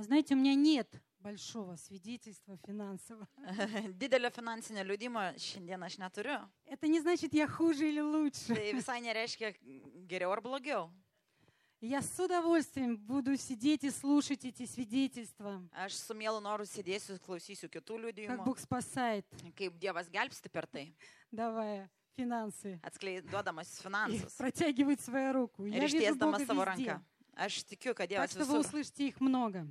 Вы знаете, у меня нет большого свидетельства финансового. Didelio finansinio liūdimo šiandien aš neturiu. Это не значит, я хуже или лучше. Tai visai nereiškia geriau ar blogiau. Я с удовольствием буду сидеть и слушать эти свидетельства, Aš su mielu noru sėdėsiu, klausysiu kitų как liūdėjimų, Бог спасает, kaip Dievas gelbsti per tai, давая финансы, atskleiduodamas и finansus протягивает свою руку. ir Я вижу ištiesdamas Бога savo везде. ranką. Так что вы услышите их много.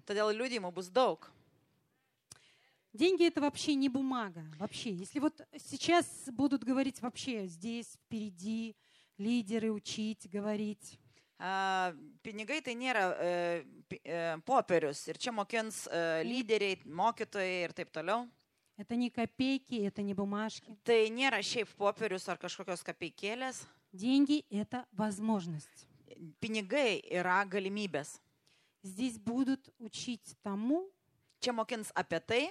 Деньги это вообще не бумага. Вообще. Если вот сейчас будут говорить вообще здесь, впереди, лидеры учить, говорить. Pinigai tai nėra pi- popierius ir čia mokins lyderiai, mokytojai ir taip toliau. Это не копейки, это не бумажки. Tai nėra šiaip popierius ar kažkokios kapeikėlės. Деньги это возможность. Pinigai yra galimybės. Здесь будут учить тому, Čia mokins apie tai,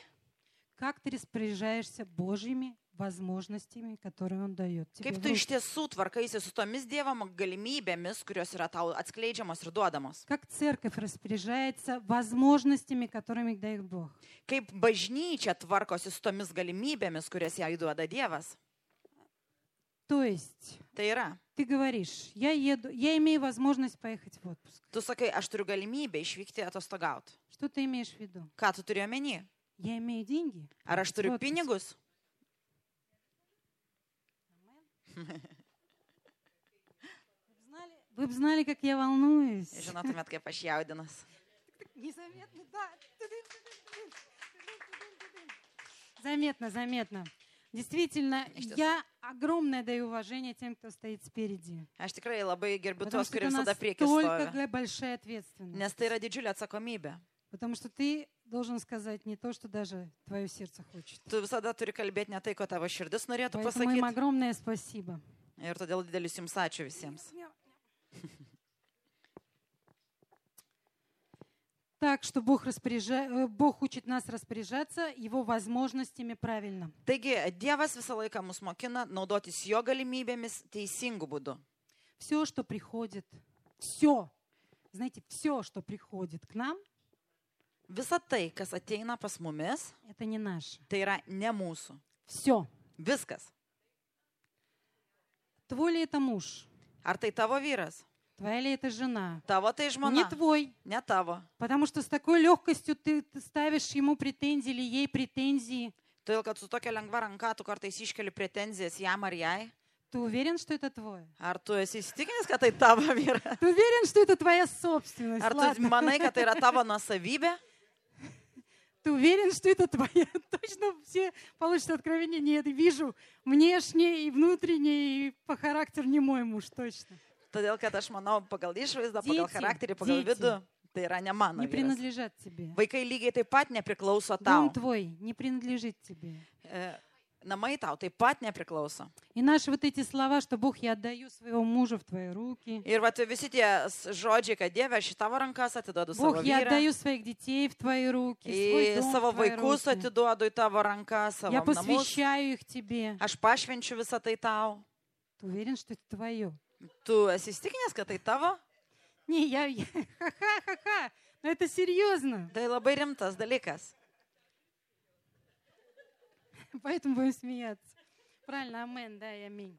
как ты распоряжаешься Божьими возможностями, которые Он дает тебе. kaip в tu iš руки. tiesų tvarkaisi su tomis Dievo galimybėmis, kurios yra tau atskleidžiamos ir duodamos. Как церковь распоряжается возможностями, которыми дает Бог. Kaip bažnyčia tvarkosi su tomis galimybėmis, kurias jai duoda Dievas. То есть yra, ты говоришь, я еду, я имею возможность поехать в отпуск. tu sakai, aš turiu galimybę išvykti atostogauti. Что ты имеешь в виду? Ką tu turi omeny? Я имею деньги. Ar aš turiu pinigus? Вы б знали, вы б знали, как я волнуюсь. Žinotumėt, kaip aš jaudinas. Незаметно, да. Заметно, заметно. Действительно, я огромное даю уважение тем, кто стоит спереди. Aš tikrai labai gerbiu Потому tuos, что это настолько большая ответственность. Nes tai yra didžiulė atsakomybė. Потому что ты должен сказать не то, что даже твое сердце хочет. Поэтому им огромное спасибо. Ir todėl didelis jums ačiū visiems. Так что Бог, распоряжа... э, Бог учит нас распоряжаться Его возможностями правильно. Taigi, Dievas visą laiką mus mokina naudotis jo galimybėmis teisingų būdų. Все, что приходит, все, знаете, все, что приходит к нам, Visa tai, kas ateina pas mumis, это не наше. tai yra ne mūsų. Все. Viskas. Твой ли это муж? Ar tai tavo vyras? Твоя ли это жена? Tavo tai Не žmona? твой. Ne tavo. Потому что с такой легкостью ты, ты ставишь ему претензии или ей претензии. Todėl, kad su tokia lengva ranka tu kartais iškeli pretenzijas jam ar jai. Ты уверен, что это твой? Ar tu esi įsitikinęs, kad tai tavo vyras? Ты уверен, что это твоя собственность? Ar tu Ладно. manai, kad tai yra tavo? Ты уверен, что это твоя? Точно все получат откровение? Нет, вижу внешне и внутренне, и по характеру не мой муж, точно. Todėl, kad aš manau, pagal išvaizdą, pagal Dėti, charakterį, pagal dėti. vidų, tai yra ne mano. Не vyras. принадлежат тебе. Vaikai lygiai taip pat nepriklauso Дом tau. твой не принадлежит тебе. E, Namai tau taip pat nepriklauso. И наши вот эти слова, что Бог, я отдаю своего мужа в твои руки. Ir va, visi tie s- žodžiai, kad Dieve, aš į tavo rankas atiduodu savo Бог, я vyrą. отдаю своих детей в твои руки, свой Į дом savo в твои vaikus руки. atiduodu į tavo rankas, savo Я namus. посвящаю их тебе. Aš pašvenčiu visą tai tau. Ты уверен, что это твое? Tu esi įstikinęs, kad tai tavo? Я, я ха-ха-ха-ха, но это серьезно. Tai labai rimtas dalykas. Поэтому будем смеяться. Правильно, амен, да, и аминь.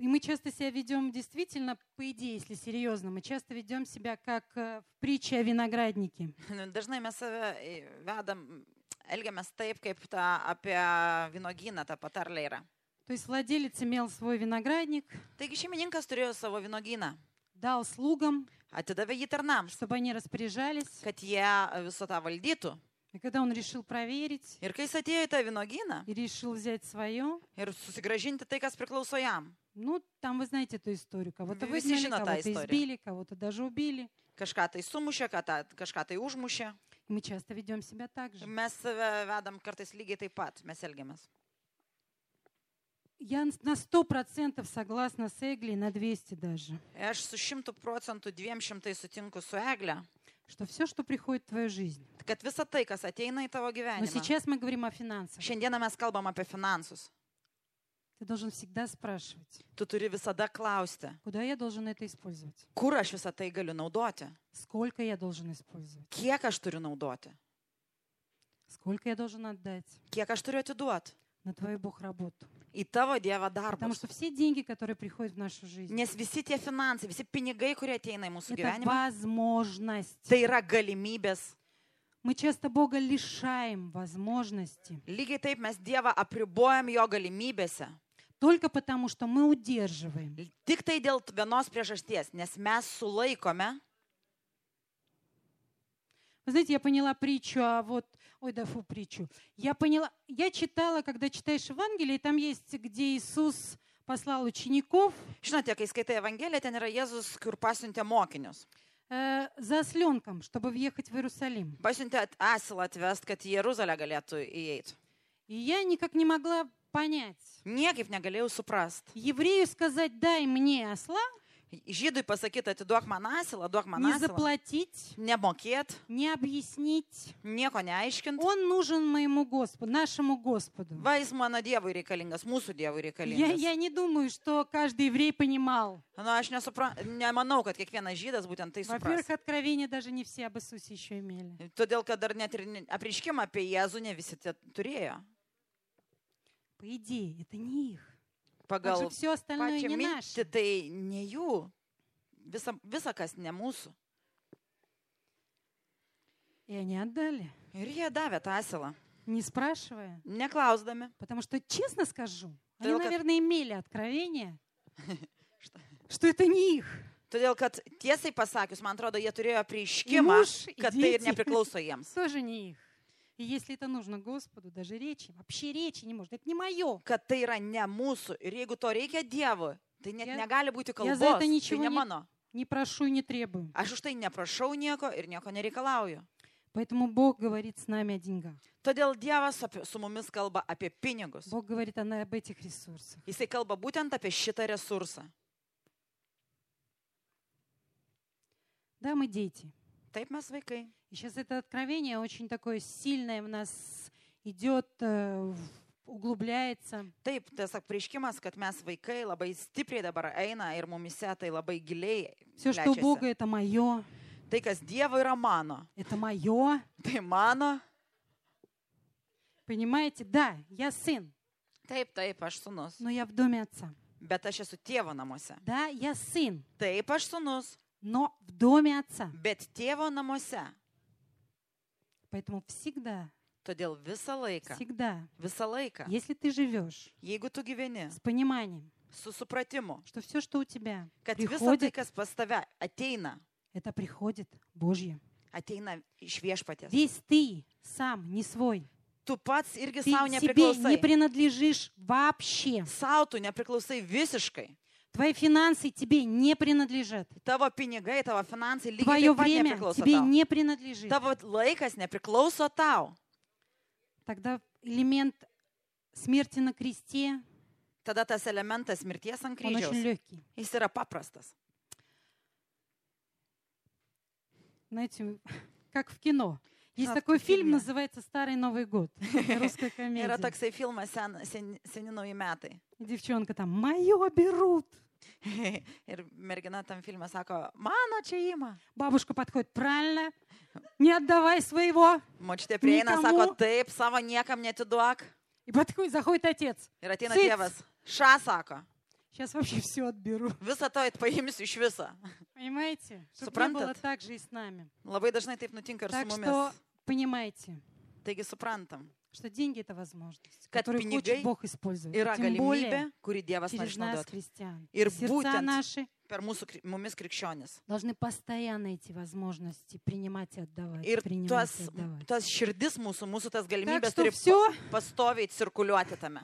И мы часто себя ведем действительно, по идее, если серьезно, мы часто ведем себя как э, в притче о винограднике. Dažnai mes save e, vedam, elgiamės taip, kaip ta, apie vynogyną ta patarlė yra. То есть владелец имел свой виноградник, Taigi šeimininkas turėjo savo vynogyną, дал слугам, atidavė jį tarnams, чтобы они распоряжались. kad jie visą tą valdytų. И когда он решил проверить Ir kai jis atėjo į tą vynogyną и решил взять свое, ir susigražinti tai, kas priklauso jam, ну, там вы знаете эту историю. Кого-то Вы все выгнали, знают кого-то эту историю. избили, кого-то даже убили. kažką tai sumušė, kad- kažką tai užmušė. И мы часто ведем себя так же. Mes save vedam kartais lygiai taip pat, mes elgiamės. Я на сто процентов согласна с Эгли, на 200 даже, Ir Aš su šimtų procentų dviem šimtai sutinku su Egle, что все, что приходит в твою жизнь. kad visa tai, kas ateina į tavo Но gyvenimą. сейчас мы говорим о финансах. Šiandieną mes kalbam apie finansus. Ты должен всегда спрашивать, Tu turi visada klausti, куда я должен это использовать, kur aš visą tai galiu naudoti, сколько я должен использовать, kiek aš turiu naudoti, сколько я должен отдать kiek aš turiu atiduoti на твою Бог работу. į tavo Dievo Потому darbą. что все деньги, которые приходят в нашу жизнь, Nes visi tie finansai, visi pinigai, kurie ateina į mūsų это gyvenimą, возможность. tai yra galimybės. Мы часто Бога лишаем возможности Lygiai taip mes Dievą apribojam jo galimybėse. только потому, что мы удерживаем. Tik tai dėl vienos priežasties, nes mes sulaikome. Вы знаете, я поняла притчу, а вот, ой, да фу, притчу. Я поняла, я читала, когда читаешь Евангелие, там есть, где Иисус послал учеников Žinote, kai skaitai Evangeliją, ten yra Jėzus, kur pasiuntė mokinius. э, за осленком, чтобы въехать в Иерусалим. Pasiuntė asilą atvest, kad į Jeruzalę galėtų įeiti. И я никак не могла понять. Niekaip negalėjau suprasti. Еврею сказать, дай мне осла, Žydui pasakyti, atiduok man asilą, duok man не asilą. заплатить, Nemokėt, не объяснить. nieko neaiškint. Он нужен моему Господу, нашему Господу. Va, jis mano Dievui reikalingas, mūsų Dievui Я, reikalingas. я не думаю, что каждый еврей понимал. Na, aš nesupra... nemanau, kad kiekvienas žydas būtent tai supras. Во-первых, откровения даже не все об Иисусе еще имели. Todėl, kad dar net ir ne- apreiškimą apie Jėzų ne visi tie turėjo. По идее, это не их. Pagal Также все остальное pačią не mintį наше. tai ne jų. Visa, visa kas ne mūsų. И они отдали, Ir jie davė tą asilą, не спрашивая. neklausdami. Потому что, честно скажу, они, Только- наверное, имели откровение, что это не их. Todėl, kad tiesai pasakius, man atrodo, jie turėjo И prieiškimą, муж, и kad tai ir дети nepriklauso jiems. тоже не их. И если это нужно Господу, даже речи, вообще речи не может. Это не мое. Kad tai yra ne mūsų. Ir jeigu to reikia Dievui, tai net Я- negali būti я kalbos. за это Tai ничего ne не- mano. Не прошу и не требую. Aš už tai neprašau nieko ir nieko nereikalauju. Поэтому Бог говорит с нами о деньгах. Todėl Dievas apie, su mumis kalba apie pinigus. Бог говорит она об этих ресурсах. Jisai kalba būtent apie šitą resursą. Да, мы дети. Taip mes vaikai. И сейчас это откровение очень такое сильное в нас идет, э, углубляется. Taip, tiesiog prieškimas, kad mes vaikai labai stipriai dabar eina ir mumise tai labai giliai. Все, что. Бога, это мое, Tai, kas Dievo yra mano, это мое. tai mano. Понимаете? Да, я сын, Taip, taip, aš sunus. но я в доме отца. Bet aš esu tėvo namuose. Да, я сын, Taip, aš sunus, но в доме отца. bet tėvo namuose. Поэтому всегда, Todėl visą laiką, всегда, visą laiką, если ты живешь jeigu tu gyveni с пониманием, su supratimu, что все, что у тебя kad visą tai, приходит, kas pas tave ateina, это приходит Божье. ateina iš viešpatės. Весь ты сам не свой. Tu pats irgi Ты savo себе не nepriklausai. принадлежишь вообще. Sau tu nepriklausai visiškai. Твои финансы тебе не принадлежат. Tavo pinigai, tavo finansai lygiai Твое taip pat время nepriklauso тебе tau. не принадлежит. Tavo laikas nepriklauso tau. Тогда элемент смерти на кресте, Tada tas elementas mirties ant он очень kryžiaus, легкий. jis yra paprastas. Знаете, как в кино. Есть такой фильм, называется «Старый Новый год». Русская Yra комедия. toksai filmas sen, sen, seni nauji metai. Девчонка там, мое берут. Ir mergina tam filme sako, mano čia įma. Бабушка подходит, правильно, не отдавай своего. Močiutė prieina, sako, taip, savo niekam netiduok. И подходит, заходит отец. Ir ateina tėvas. Ša sako, Сейчас вообще все отберу. visą to paimsiu iš viso. Понимаете? Чтобы не было Suprantat? так же и с нами. Labai dažnai taip nutinka ir su Так mumis. что понимаете, Taigi suprantam, что деньги — это возможность, Kad которую pinigai хочет Бог использовать. yra Тем более galimybė, kurį Dievas nori через нас, išnaudoti. христиан. Ir Сердца būtent наши per mūsų, kri- mumis krikščionis. должны постоянно эти возможности принимать и отдавать. Ir принимать tas, и отдавать. tas širdis mūsų, mūsų tas Так galimybės что turi все, pastoviai cirkuliuoti tame.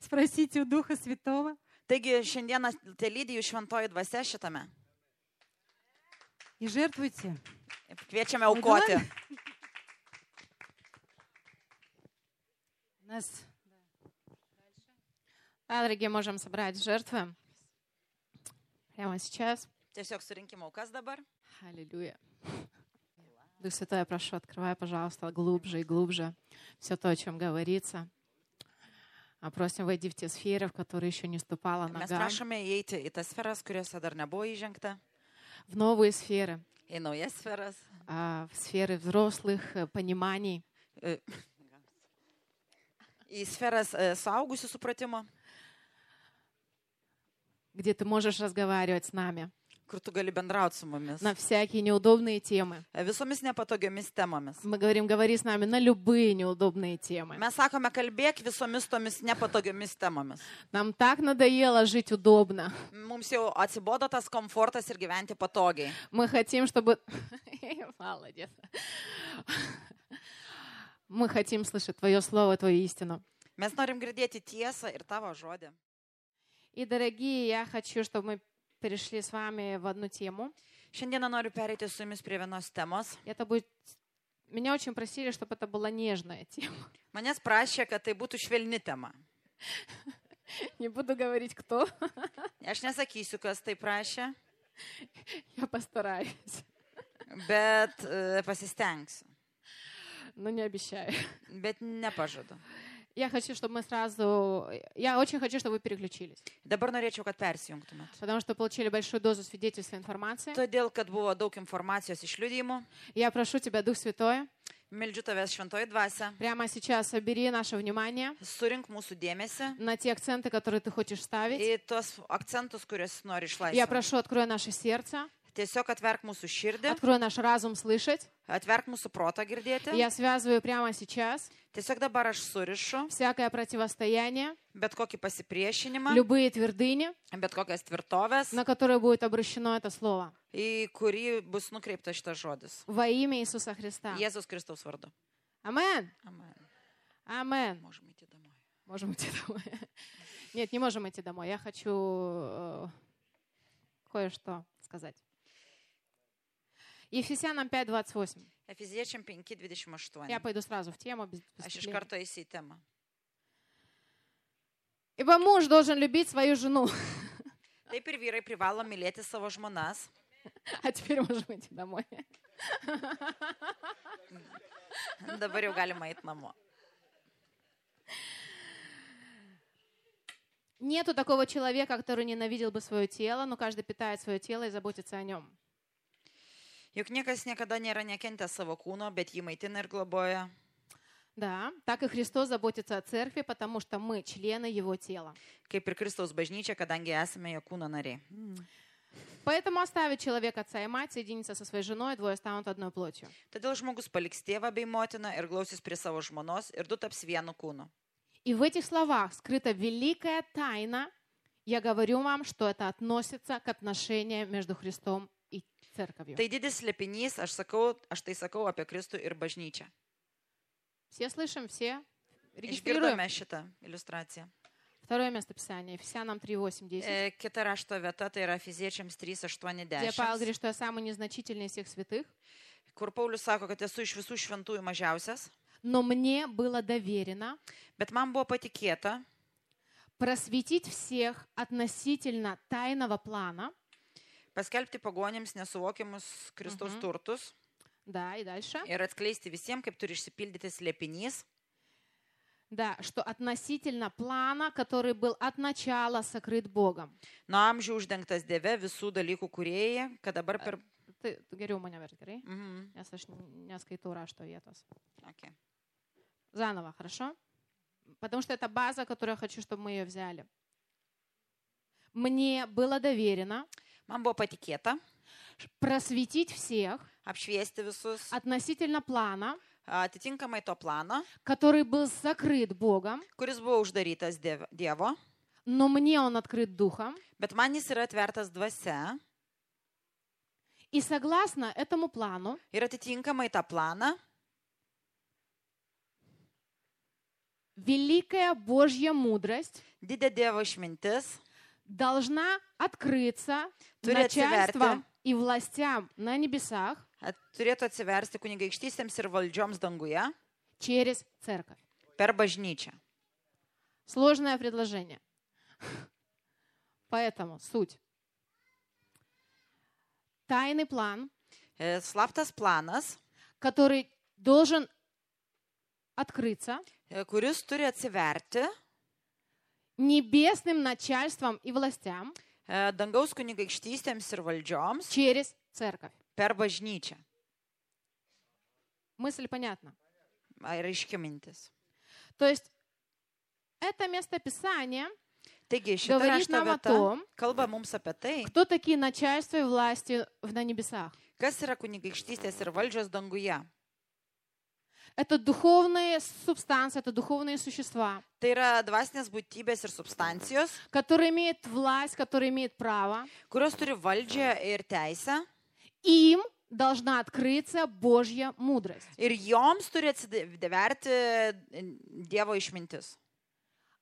спросите у Духа Святого. Taigi šiandieną te lydi jų šventoji dvasia šitame. И жертвуйте. Kviečiame aukoti. Нас Да, дорогие, можем собрать жертвы прямо сейчас. Tiesiog surinkime aukas dabar. Аллилуйя. Дух Святой, я прошу, открывай, пожалуйста, глубже и глубже все то, о чем говорится. А просим войди в те сферы, в которые еще не ступала Mes нога, prašome įeiti į tas sferas, kuriuose dar nebuvo įžengta, в новые сферы, į naujas sferas, а, в сферы взрослых э, пониманий, e, į sferas e, suaugusių supratimo, где ты можешь разговаривать с нами kur tu gali bendrauti su mumis. на всякие неудобные темы. E, Visomis nepatogiomis temomis. Мы говорим, говори с нами на любые неудобные темы. Mes sakome, kalbėk visomis tomis nepatogiomis temomis. Нам так надоело жить удобно. Mums jau atsibodo tas komfortas ir gyventi patogiai. Мы хотим, чтобы... Молодец. Мы хотим слышать Твое Слово, Твою истину. Mes norim girdėti tiesą ir tavo žodį. И, дорогие, я хочу, чтобы мы перешли с вами в одну тему. Šiandieną noriu pereiti su jumis prie vienos temos. Это будет... Меня очень просили, чтобы это была нежная тема. Manęs prašė, kad tai būtų švelni tema. Не буду говорить, кто. Aš nesakysiu, kas tai prašė, Я постараюсь, bet e, pasistengsiu. но не обещаю. Bet nepažadu. Я хочу, чтобы мы сразу... Я очень хочу, чтобы вы переключились. Dabar norėčiau, kad persijungtumėt. Потому что получили большую дозу свидетельства информации. Todėl, kad buvo daug informacijos iš liudijimų, Я прошу тебя, Дух Святой, meldžiu tavęs šventoji dvasia, прямо сейчас собери наше внимание surink mūsų dėmesį на те акценты, которые ты хочешь ставить. į tuos akcentus, kuriuos nori Я išlaisvinti. прошу, открой наше сердце, Tiesiog atverk mūsų širdį, открой наш разум слышать. atverk mūsų protą girdėti. Я связываю прямо сейчас Tiesiog dabar aš surišu всякое противостояние, bet kokį pasipriešinimą, любые твердыни, bet kokias tvirtovės, на которые будет обращено это слово. į kurį bus nukreiptas šitas žodis. Во имя Иисуса Христа. Jėzus Kristaus vardu. Амен. Amen. Амен. Можем идти домой. Можем идти домой. Нет, не можем идти домой. Я хочу э, кое-что сказать. Ефесянам 5.28. Efeziečiam 5.28. Я пойду сразу в тему. без Aš iš karto eisiu į temą. Ибо муж должен любить свою жену. Taip ir vyrai privalo mylėti savo žmonas. А теперь можем идти домой. Dabar jau galima eiti namo. Нету такого человека, который ненавидел бы свое тело, но каждый питает свое тело и заботится о нем. Juk niekas niekada nėra nekentęs savo kūno, bet jį maitina ir globoja. Да, так и Христос заботится о церкви, потому что мы члены Его тела. Kaip ir Kristaus bažnyčia, kadangi esame jo kūno nariai. Поэтому оставит человек отца и мать, соединится со своей женой, двое станут одной плотью. Todėl žmogus paliks tėvą bei motiną ir glausis prie savo žmonos ir du taps vienu kūnu. И в этих словах скрыта великая тайна. Я говорю вам, что это относится к отношениям между Христом и церковью. Tai didis slėpinys, aš, sakau, aš tai sakau apie Kristų ir bažnyčią. Все слышим, все регистрируем. Išgirdome šitą iliustraciją. Второе место Писания, Ефесянам 3, 8, 10. E, kita rašto vieta tai yra Fiziečiams Где Павел 3.8.10, говорит, что я самый незначительный из всех святых, kur Paulius sako, kad esu iš visų šventųjų mažiausias, но мне было доверено bet man buvo patikėta просветить всех относительно тайного плана. paskelbti pagonėms nesuvokiamus Kristaus Mhm. turtus Да, и дальше. ir atskleisti visiems, kaip turi išsipildyti slėpinys, Да, что относительно плана, который был от начала сокрыт Богом. nuo amžių uždengtas Dieve visų dalykų kurieji, kad dabar per... Ты, ты говори у меня, верь, говори. Mhm. Я слышу, не скайтура, что вietos. Okay. Заново, хорошо? Потому что это база, которую я хочу, чтобы мы ее взяли. Мне было доверено Man buvo patikėta просветить всех apšviesti visus относительно плана, atitinkamai to plano, который был закрыт Богом, kuris buvo uždarytas Diev- Dievo, но мне он открыт Духом. bet man jis yra atvertas dvasia И согласно этому плану, ir atitinkamai tą planą великая Божья мудрость didė Dievo išmintis должна открыться начальствам и властям на небесах at- turėtų atsiversti kunigaikštystėms ir valdžioms danguje через церковь. per bažnyčią. Сложное предложение. Поэтому суть. Тайный план, E, Slaptas planas, который должен открыться, kuris turi atsiverti, небесным начальством и властям e, dangaus kunigaikštystėms ir valdžioms через церковь. per bažnyčią. Мысль понятна. Ar aiški mintis? То есть это местописание Taigi šita говорит rašto нам о vieta том, kalba mums apie tai, кто такие начальства и власти в- на небесах. kas yra kunigaikštystės ir valdžios danguje. Это духовные субстанции, это духовные существа, Tai yra dvasinės būtybės ir substancijos, которые имеют власть, которые имеют право. kurios turi valdžią ir teisę Им должна открыться Божья мудрость. ir joms turi atsiverti Dievo išmintis.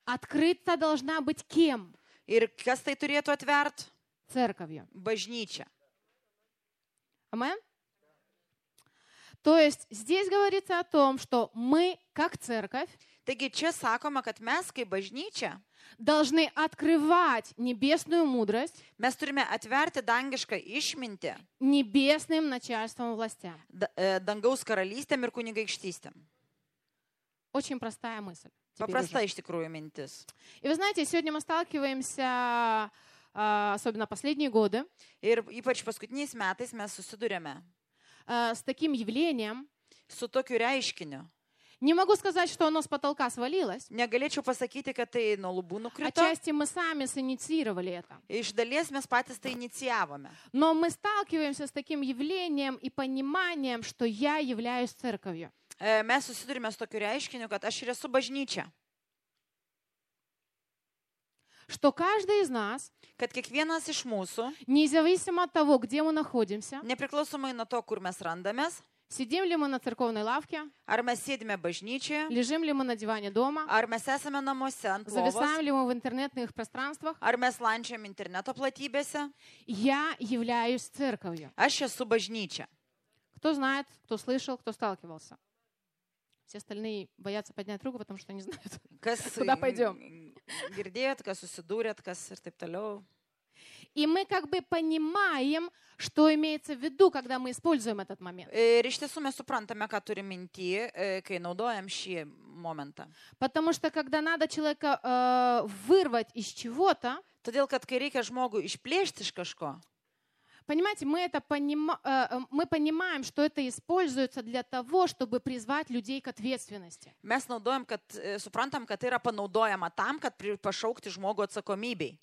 Открыта должна быть кем? Ir kas tai turėtų atvert? Церковью. Bažnyčia. Амен? То есть здесь говорится о том, что мы, как церковь, Taigi čia sakoma, kad mes kaip bažnyčia, должны открывать небесную мудрость mes turime atverti dangišką išmintį небесным начальством и властям. da- e, dangaus karalystėm ir kunigaikštystėm. Очень простая мысль. теперь Paprasta уже. iš tikrųjų mintis. И вы знаете, сегодня мы сталкиваемся, а, особенно последние годы, Ir ypač paskutiniais metais mes susidurėme а, с таким явлением. su tokiu reiškiniu. Не могу сказать, что оно с потолка свалилось. Negalėčiau pasakyti, kad tai nuo lubų nukrito. Отчасти мы сами синициировали это. Iš dalies mes patys tai inicijavome. Но мы сталкиваемся с таким явлением и пониманием, что я являюсь церковью. E, Mes susidurime su tokiu reiškiniu, kad aš ir esu bažnyčia. Что каждый из нас, Kad kiekvienas iš mūsų, независимо от того, где мы находимся, nepriklausomai nuo to, kur mes randamės, сидим ли мы на церковной лавке, ar mes sėdime bažnyčioje, лежим ли мы на диване дома, ar mes esame namuose ant lovos, зависаем ли мы в интернетных пространствах, ar mes lančiam interneto platybėse, я являюсь церковью. aš esu bažnyčia. Кто знает, кто слышал, кто сталкивался. Все остальные боятся поднять руку, потому что не знают. Kas Куда пойдем? girdėjot, kas susidūrėt, kas ir taip toliau. И мы как бы понимаем, что имеется в виду, когда мы используем этот момент. Ir iš tiesų mes suprantame, ką turi minti, e, kai naudojam šį momentą. Потому что когда надо человека э, вырвать из чего-то, Todėl, kad kai reikia žmogų išplėšti iš kažko, понимаете, мы, это понима- э, э, мы понимаем, что это используется для того, чтобы призвать людей к ответственности. mes naudojam, kad e, suprantam, kad tai yra panaudojama tam, kad pri- pašaukti žmogų atsakomybei.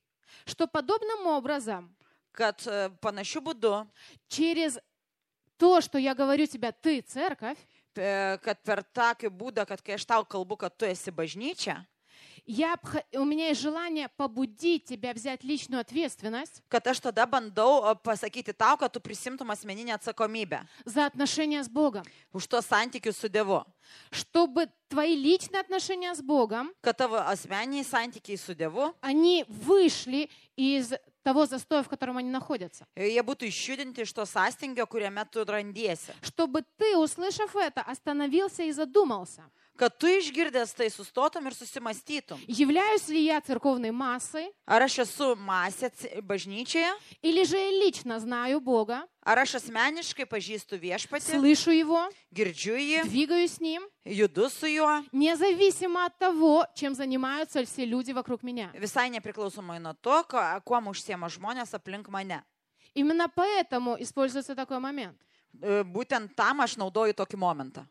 Что подобным образом, Kad e, panašiu būdu, через то, что я говорю тебе, ты церковь, e, kad per tokį būdą, kad kai aš tau kalbu, kad tu esi bažnyčia, я, у меня есть желание побудить тебя взять личную ответственность kad aš tada bandau pasakyti tau, kad tu prisimtum asmeninę atsakomybę за отношения с Богом. už tuos santykius su Dievu. Чтобы твои личные отношения с Богом, Kad tavo asmeniniai santykiai su Dievu, они вышли из того застоя, в котором они находятся. jie būtų išjudinti iš to sąstingio, kuriame tu randiesi. Чтобы ты, услышав это, остановился и задумался. Kad tu išgirdęs tai sustotum ir susimastytum. Являюсь ли я церковной массой, Ar aš esu masė ci- bažnyčioje, или же я лично знаю Бога, ar aš asmeniškai pažįstu viešpatį, слышу Его, girdžiu jį, двигаюсь с Ним, judu su juo, независимо от того, чем занимаются все люди вокруг меня. visai nepriklausomai nuo to, ko- kuom užsiema žmonės aplink mane. Именно поэтому используется такой момент. E, Būtent tam aš naudoju tokį momentą.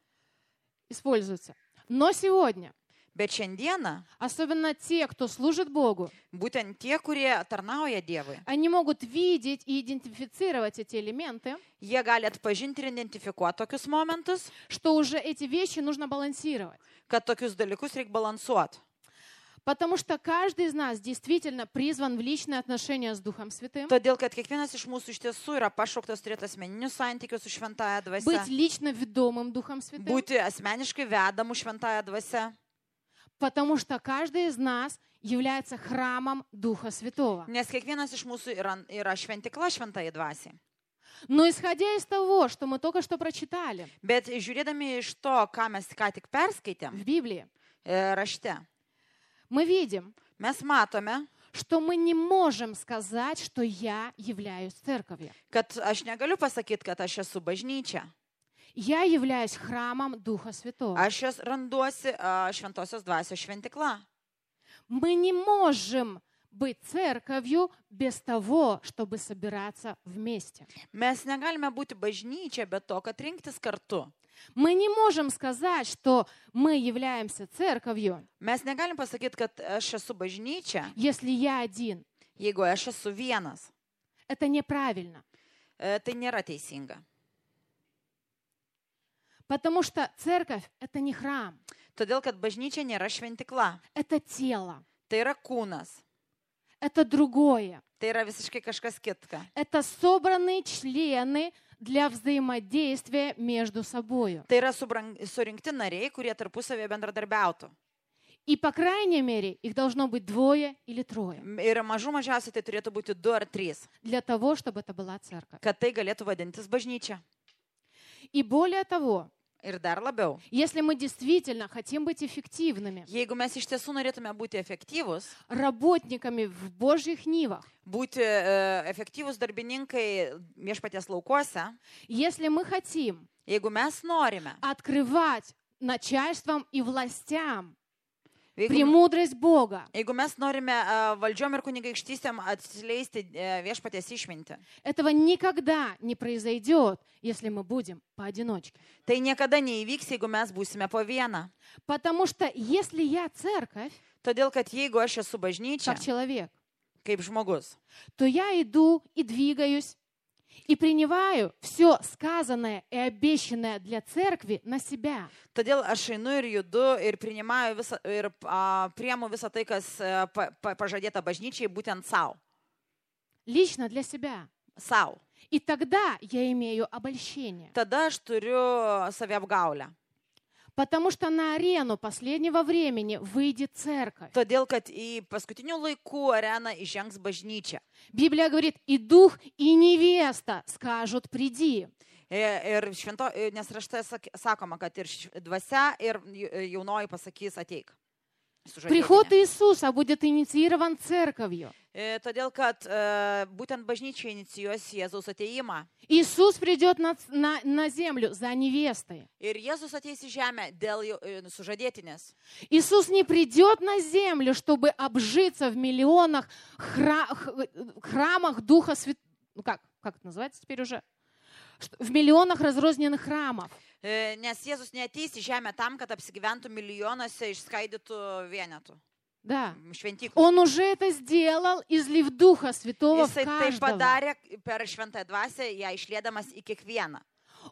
Используется. Но сегодня, Bet šiandieną, особенно те, кто служит Богу, būtent tie, kurie tarnauja Dievui, они могут видеть и идентифицировать эти элементы, jie gali atpažinti ir identifikuoti tokius momentus, что уже эти вещи нужно балансировать. kad tokius dalykus reikia balansuoti. Потому что каждый из нас действительно призван в личные отношения с Духом Святым, Todėl, kad kiekvienas iš mūsų iš tiesų yra pašauktas turėti asmeninius santykius su šventąją быть dvasia, лично ведомым Духом Святым, būti asmeniškai vedamu šventąją dvasia, потому что каждый из нас является храмом Духа Святого. nes kiekvienas iš mūsų yra, yra šventikla šventąją dvasiai. Но исходя из того, что мы только что прочитали Bet žiūrėdami iš to, ką mes ką tik perskaitėm в Библии, e, rašte, мы видим, mes matome, что мы не можем сказать, что я являюсь церковью. kad aš negaliu pasakyti, kad aš esu bažnyčia. Я являюсь храмом Духа Святого. Aš jas randuosi a, šventosios dvasios šventikla. Мы не можем быть церковью без того, чтобы собираться вместе. Mes negalime būti bažnyčia be to, kad rinktis kartu. Мы не можем сказать, что мы являемся церковью, Mes negalim pasakyti, kad aš esu bažnyčia, если я один. jeigu aš esu vienas. Это неправильно, E, Tai nėra teisinga. потому что церковь — это не храм, Todėl, kad bažnyčia nėra šventikla. это тело, Tai yra kūnas. это другое. Tai yra visiškai kažkas kitka. Это собранные члены для взаимодействия между собой. Tai yra subrang- surinkti nariai, kurie tarpusavėje bendradarbiautų. И, по крайней мере, их должно быть двое или трое Ir mažų mažiausiai tai turėtų būti du ar trys, для того, чтобы это была церковь. kad tai galėtų vadintis bažnyčia. И более того, Ir dar labiau. если мы действительно хотим быть эффективными Jeigu mes iš tiesų norėtume būti efektyvūs, работниками в Божьих нивах, būti e, efektyvūs darbininkai viešpaties laukuose, если мы хотим jeigu mes norime, открывать начальствам и властям jeigu, премудрость Бога, jeigu mes norime e, valdžiom ir kunigaikštystėm atskleisti e, viešpaties išmintį, этого никогда не произойдет, если мы будем поодиночке. tai niekada neįvyks, jeigu mes būsime po vieną. Потому что если я церковь, Todėl, kad jeigu aš esu bažnyčia, как человек, kaip žmogus, то я иду и двигаюсь и принимаю все сказанное и обещанное для церкви на себя. todėl aš einu ir judu ir priimаю visą, ir a, priemu visą tai, kas e, pa, pa, pažadėta bažnyčiai, būtent savo. Лично для себя. Savo. И тогда я имею обольщение. Tada aš turiu saviapgaulę. Потому что на арену последнего времени выйдет церковь. Todėl, kad į paskutinių laikų areną įžengs bažnyčia. Библия говорит, и дух, и невеста скажут, приди. Ir, ir švento, nes rašte sak- sakoma, kad ir š- dvasia, ir ju- jaunoji pasakys ateik. Приход Иисуса будет инициирован церковью. E, Todėl, kad būtent bažnyčia inicijuos Jėzaus ateimą. Иисус придет на, на, на землю за невестой. Ir Jėzus ateis į žemę dėl sužadėtinės. Иисус не придет на землю, чтобы обжиться в миллионах хра- х- храмах Духа Святого. Ну как, как это называется теперь уже? Что- В миллионах разрозненных храмов. E, Nes Jėzus neateis į žemę tam, kad apsigyventų milijonuose išskaidytų vienetų. Да. Šventyklų. Он уже это сделал, излив Духа Святого в Jisai tai каждого. padarė per šventąją dvasę, ją išlėdamas į kiekvieną.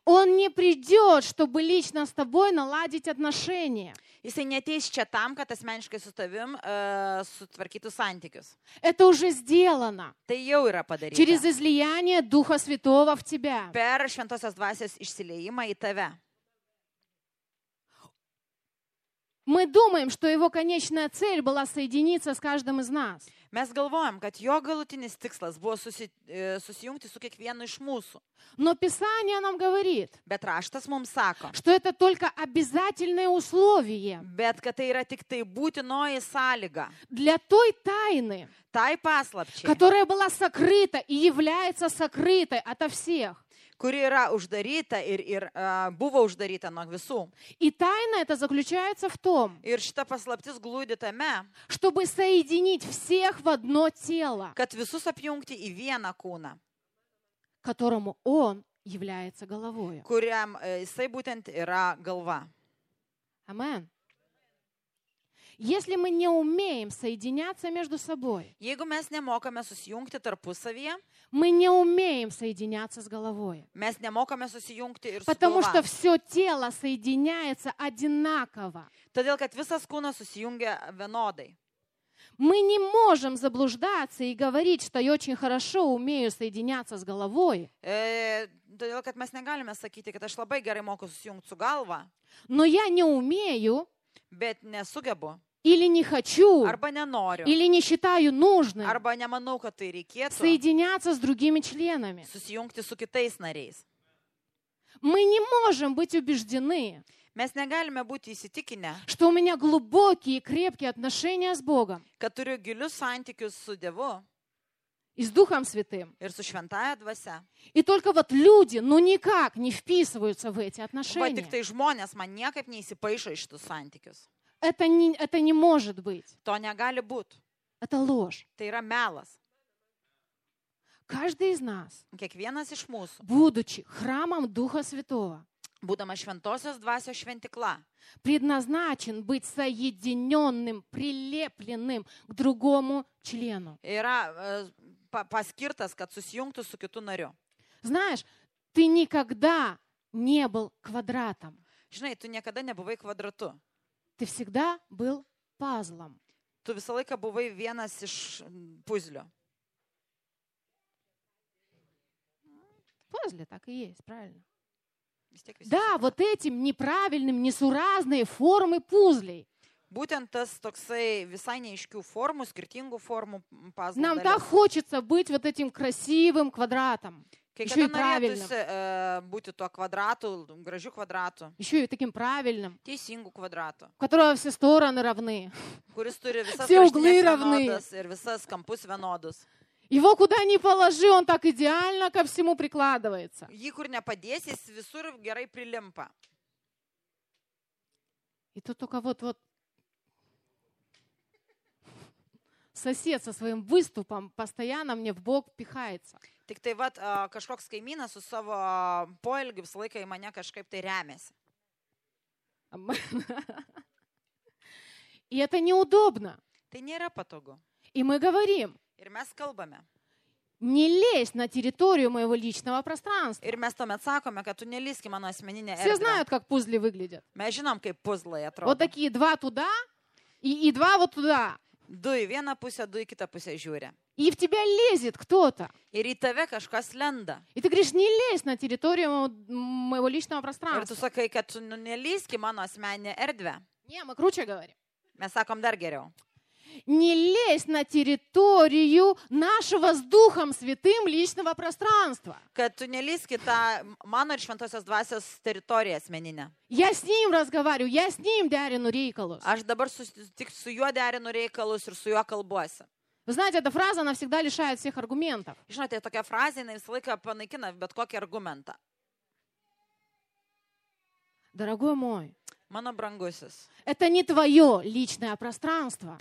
Он не придет, чтобы lично с тобой наладить отношения. Jisai neteis čia tam, kad asmeniškai su tavim uh, sutvarkytų santykius. Это уже сделано Tai jau yra padaryta. через излияние Духа Святого в тебя. Per šventosios dvasios išsileimą į tave. Мы думаем, что его конечная цель была соединиться с каждым из нас. Mes galvojam, kad jo galutinis tikslas buvo susi, e, susijungti su kiekvienu iš mūsų. Но Писание нам говорит, Bet raštas mums sako, что это только обязательное условие bet kad tai yra tik tai būtinoji sąlyga для той тайны, tai paslapčiai, которая была сокрыта и является сокрытой ото всех. Kuri yra uždaryta ir, ir uh, buvo uždaryta nuo visų. И тайна это заключается в том, Ir šita paslaptis glūdi tame, чтобы соединить всех в одно тело, kad visus apjungti į vieną kūną, которому Он является головой. kuriam e, jisai būtent yra galva. Амен. Если мы не умеем соединяться между собой, Jeigu mes nemokame susijungti tarpusavyje, мы не умеем соединяться с головой. mes nemokame susijungti ir Потому что все тело соединяется одинаково. Todėl, kad visas kūnas susijungia vienodai. Мы не можем заблуждаться и говорить, что я очень хорошо умею соединяться с головой, E, todėl, kad mes negalime sakyti, kad aš labai gerai moku susijungti su galva, но я не умею bet nesugebu. или не хочу, Arba nenoriu. или не считаю нужным Arba nemanau, kad tai reikėtų соединяться с другими членами. susijungti su kitais nariais. Мы не можем быть убеждены, Mes negalime būti įsitikinę, что у меня глубокие и крепкие отношения с Богом kad turiu gilius santykius su Dievu И с Духом Святым. И только вот люди, ну никак не вписываются в эти отношения. Это не, это не может быть. Negali būti. Это ложь. Каждый из нас, будучи храмом Духа Святого, būdamas šventosios dvasios šventikla, предназначен быть соединенным, прилепленным к другому члену. yra paskirtas, kad susijungtų su kitu nariu. Знаешь, ты никогда не был квадратом. Žinai, tu niekada nebuvai kvadratu. Ты всегда был пазлом. Tu visą laiką buvai vienas iš puzlių. Пазле так и есть, правильно? Да, вот этим неправильным, несуразные формы пузлей. Būtent tas toksai visai neiškių formų, skirtingų formų pazlų. Нам так хочется быть вот этим красивым квадратом. Kai Еще и правильным. e, būti tuo kvadratu, gražiu kvadratu, Еще и таким правильным, teisingu kvadratu, у которого все стороны равны. kuris turi visas Все углы равны. ir visas kampus vienodus. Его куда ни положи, он так идеально ко всему прикладывается. Jį kur nepadėsi, jis visur gerai prilimpa. И тут только вот-вот сосед со своим выступом постоянно мне в бок пихается. Tik tai vad kažkoks kaimynas su savo poelgiu visą laiką į mane kažkaip tai remiasi. И это неудобно. Tai nėra patogu. И мы говорим, Ir mes kalbame. не лезь на территорию моего личного пространства. Ir mes tuomet sakome, kad tu nelyski mano asmeninę Все erdvę. знают, как пузли выглядят. Mes žinom, kaip puzlai Вот atrodo. такие два туда и, и два вот туда. Du į vieną pusę, du į kitą pusę žiūri. И в тебя лезет кто-то. Ir į tave kažkas lenda. И ты говоришь, не лезь на территорию мо- моего личного Ir tu пространства. sakai, kad tu nu, nelyski mano asmeninę erdvę. Не, мы круче говорим. Mes sakom dar geriau. Не лезь на территорию нашего с Духом Святым личного пространства. Kad tu nelyski tą mano ir šventosios dvasios teritoriją asmeninę. Я с ним разговариваю, я с ним Дарину Рейколус. Aš dabar sus- tik su juo derinu reikalus ir su juo kalbuosi. Вы знаете, эта фраза, она всегда лишает всех аргументов. Žinote, tokia frazė, jinai visą laiką panaikina bet kokį argumentą. Дорогой мой, Mano brangusis, это не твое личное пространство.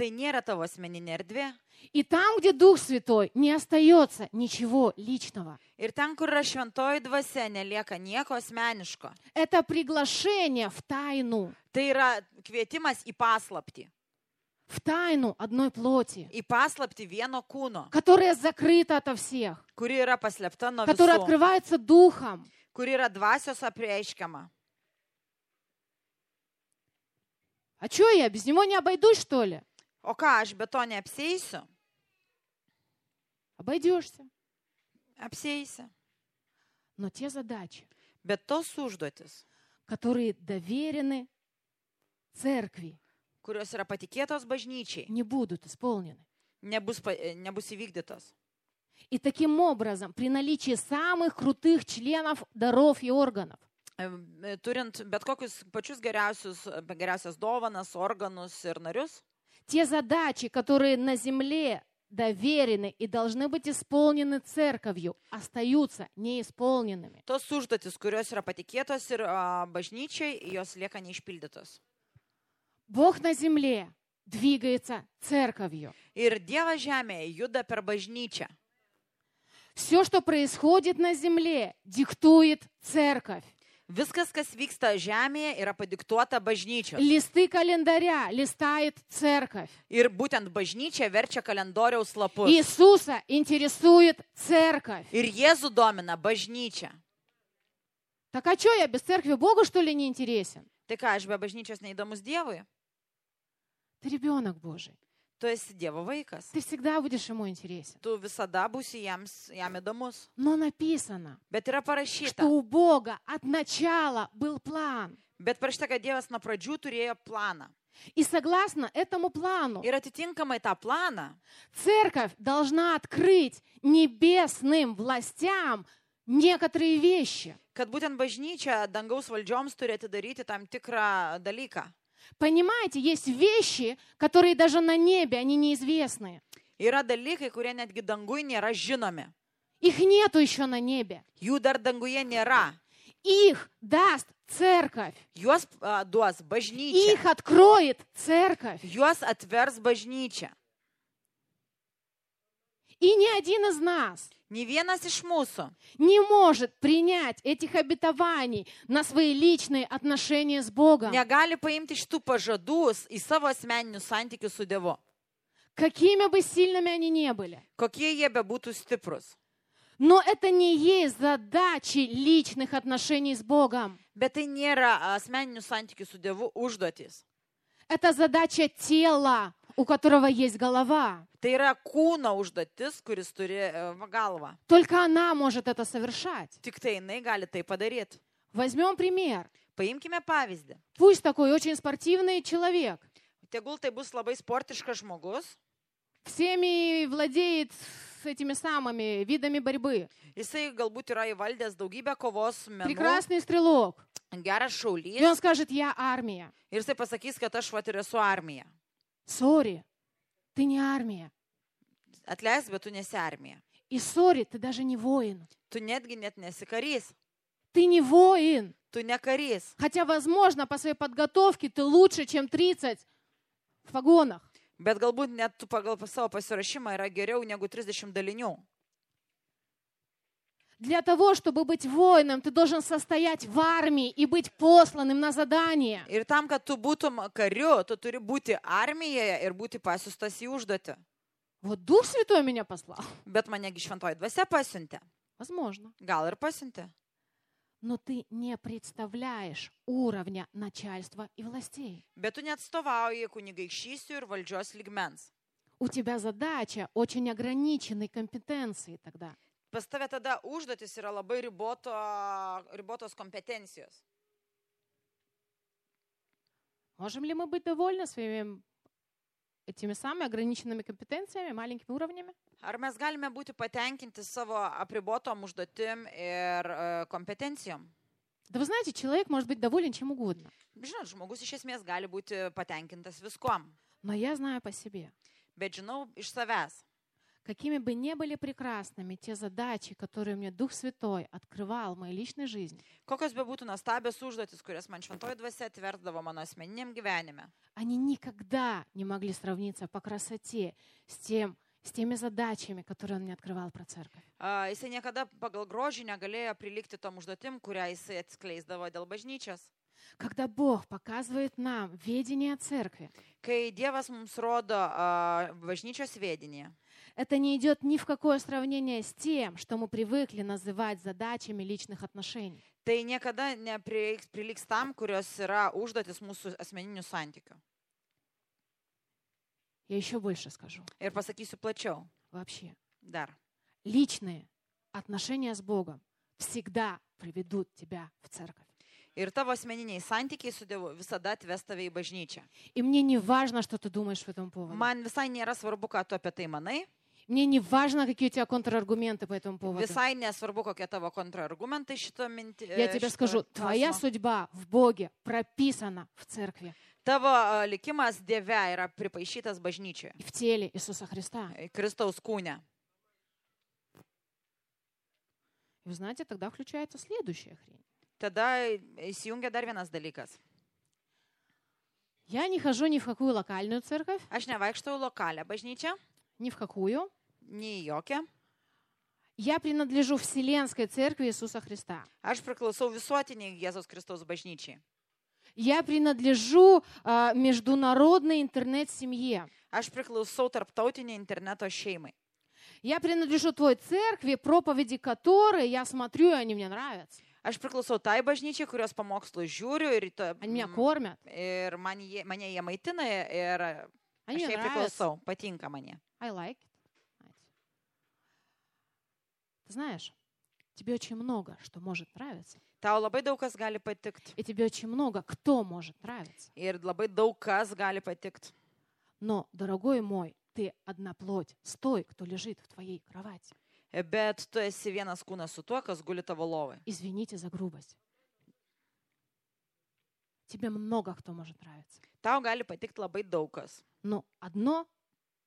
И там, где Дух Святой, не остается ничего личного. Это приглашение в тайну, в тайну одной плоти, Į paslapti vieno kūno, которая закрыта ото всех, kuri yra paslėpta nuo которая visų, открывается Духом. kuri yra dvasios apreiškiama. А что я, без него не обойдусь, что ли? O ką, aš be to neapsėsiu? Обойдешься. Apsėsiu. Но те задачи, Bet tos užduotis, которые доверены церкви, kurios yra patikėtos bažnyčiai, не будут исполнены. nebus, pa- nebus įvykdytos. И таким образом, при наличии самых крутых членов, даров и органов, Turint bet kokius pačius geriausius, e, geriausias dovanas, organus ir narius, те задачи, которые на земле доверены и должны быть исполнены церковью, остаются неисполненными. tos užduotis, kurios yra patikėtos ir a, bažnyčiai, jos lieka neišpildytos. Бог на земле двигается церковью. Ir Dievas žemėje juda per bažnyčią. Все, что происходит на земле, диктует церковь. Viskas, kas vyksta žemėje, yra padiktuota bažnyčios. Листы календаря листает церковь. Ir būtent bažnyčia verčia kalendoriaus lapus. Иисуса интересует церковь. Ir Jėzų domina bažnyčia. Так а что я без церкви Богу, что ли, не интересен? Tai ką, aš be bažnyčios neįdomus Dievui? Ты ребенок Божий. Tu esi Dievo vaikas. Ты всегда будешь ему интересен. Tu visada būsi jiems, jam įdomus. Но написано, Bet yra parašyta. что у Бога от начала был план. Bet parašyta, kad Dievas nuo pradžių turėjo planą. И согласно этому плану, Ir atitinkamai tą planą церковь должна открыть небесным властям некоторые вещи. kad būtent bažnyčia dangaus valdžioms turi atidaryti tam tikrą dalyką. Понимаете, есть вещи, которые даже на небе, они неизвестны. Yra dalykai, kurie netgi dangui nėra žinomi. Их нету еще на небе. Jų dar danguje nėra. Их даст церковь. Juos a, duos bažnyčia. Их откроет церковь. Juos atvers bažnyčia. И ни один из нас Не может принять этих обетований на свои личные отношения с Богом. negali paimti šitų pažadų į savo asmeninius santykius su Dievu. Какими бы сильными они ни были. Kokie jie bebūtų stiprus. Но это не есть задачи личных отношений с Богом. Bet tai nėra asmeninių santykių su Dievu užduotis. Это задача тела, у которого есть голова. Tai yra kūno užduotis, kuris turi e, va, galvą. Только она может это совершать. Tik tai jinai gali tai padaryti. Возьмем пример. Paimkime pavyzdį. Пусть такой очень спортивный человек, Tegul tai bus labai sportiškas žmogus. всеми владеет с этими самыми видами борьбы. Jisai galbūt yra įvaldęs daugybę kovos menų. Прекрасный стрелок. Geras И šaulys. он скажет, я армия. Ir jisai pasakys, kad aš vat ir esu armija. Сори, ты не армия. Atleisk, bet tu nesi armija. И сори, ты даже не воин. Tu netgi net nesi karys. Ты не воин. Tu ne karys. Хотя, возможно, по своей подготовке ты лучше, чем 30 в погонах. Bet galbūt net tu pagal savo pasirašymą yra geriau negu 30 dalinių. Для того, чтобы быть воином, ты должен состоять в армии и быть посланным на задание. Ir tam, kad tu būtum kariu, tu turi būti armijoje ir būti pasiustas į užduotį. Вот Дух Святой меня послал. Bet manegi šventoji dvasia pasiuntė. Возможно. Gal ir pasiuntė. Но ты не представляешь уровня начальства и властей. Bet tu neatstovauji kunigaikščių ir valdžios ligmens. У тебя задача очень ограниченной компетенции тогда. Pas tave tada užduotis yra labai riboto, ribotos kompetencijos. Можем ли мы быть довольны своими этими самыми ограниченными компетенциями, маленькими уровнями? Ar mes galime būti patenkinti savo apribotom užduotim ir e, kompetencijom? Да вы знаете, человек может быть доволен чем угодно. Žinot, žmogus iš esmės gali būti patenkintas viskuom. Но я знаю по себе, Bet žinau iš savęs, Какими бы ни были прекрасными те задачи, которые мне Дух Святой открывал в моей личной жизни, kokios be būtų nuostabios užduotis, kurias man šventoji dvasia atverdavo mano asmeniniam gyvenime. они никогда не могли сравниться по красоте с, тем, с теми задачами, которые Он мне открывал про церковь. A, Jisai niekada pagal grožį negalėjo prilikti tom užduotim, kurią jisai atskleisdavo dėl bažnyčios. Когда Бог показывает нам ведение церкви, Kai Dievas mums rodo a, bažnyčios vedinį, это не идет ни в какое сравнение с тем, что мы привыкли называть задачами личных отношений. tai niekada nepriliks tam, kurios yra užduotis mūsų asmeninių santykių. Я еще больше скажу. Ir pasakysiu plačiau. Вообще, Dar. личные отношения с Богом всегда приведут тебя в церковь. Ir tavo asmeniniai santykiai su Dievu visada atves tave į bažnyčią. И мне не важно, что ты думаешь по этому поводу. Man visai nėra svarbu, ką tu apie tai manai, Мне не важно, какие у тебя контраргументы по этому поводу. visai nesvarbu, kokie tavo kontrargumentai šito minti. Я тебе скажу, твоя судьба в Боге прописана в церкви Tavo likimas Dieve yra pripaišytas bažnyčioje, в теле Иисуса Христа. Kristaus kūne. Вы знаете, тогда включается следующая хрень. Tada įsijungia dar vienas dalykas. Я не хожу ни в какую локальную церковь, Aš nevaikštau į lokalią bažnyčią, ни в какую. jokią. Я принадлежу Вселенской Церкви Иисуса Христа. Aš priklausau visuotiniai Jėzaus Kristaus bažnyčiai. Я принадлежу а, международной интернет-семье. Aš priklausau tarptautiniai interneto šeimai. Я принадлежу той церкви, проповеди которой я смотрю, и они мне нравятся. Aš priklausau tai bažnyčiai, kurios pamokslus žiūriu ir, to, Они mm, кормят. ir man jie, mane jie maitina ir Они мне jai нравятся. priklausau, patinka mane. I like it. Ты знаешь, тебе очень много, что может нравиться. Tau labai daug kas gali patikti И тебе очень много, кто может нравиться. ir labai daug kas gali. Но, дорогой мой, ты одна плоть с той, кто лежит в твоей кровати. Bet tu esi vienas kūnas su tuo, kas guli tavo lovai. Извините за грубость. Тебе много кто может нравиться. Tau gali patikti labai daug kas. Но одно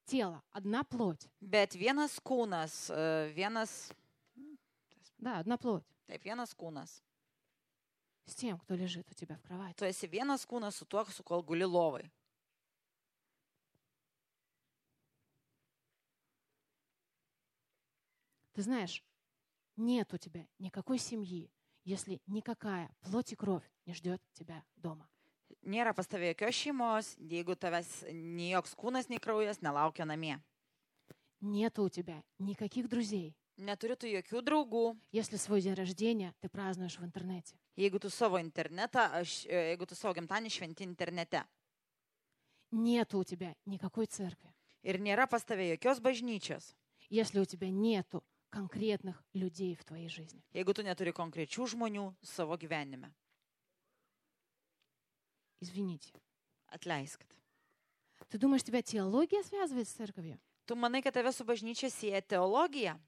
тело, одна плоть. Bet vienas kūnas, vienas, Да, одна плоть. taip, vienas kūnas. с тем, кто лежит у тебя в кровати. Tu esi vienas kūnas su tuo, su kol guli lovai. Ты знаешь, нет у тебя никакой семьи, если никакая плоть и кровь не ждет тебя дома. Nėra pas tave jokios šeimos, jeigu tavęs nei joks kūnas, nei kraujas nelaukia namie. Нет у тебя никаких друзей, Neturi tu jokių draugų, если свой день рождения ты празднуешь в интернете. jeigu tu savo internetą, aš- e, jeigu tu savo gimtadienį šventi internete. Нет у тебя никакой церкви, Ir nėra pas tave jokios bažnyčios, если у тебя нету конкретных людей в твоей жизни. jeigu tu neturi konkrečių žmonių savo gyvenime. Извините. Atleiskit. Ты думаешь, тебя теология связывает с церковью? Tu manai, kad tave su bažnyčia sieja teologija?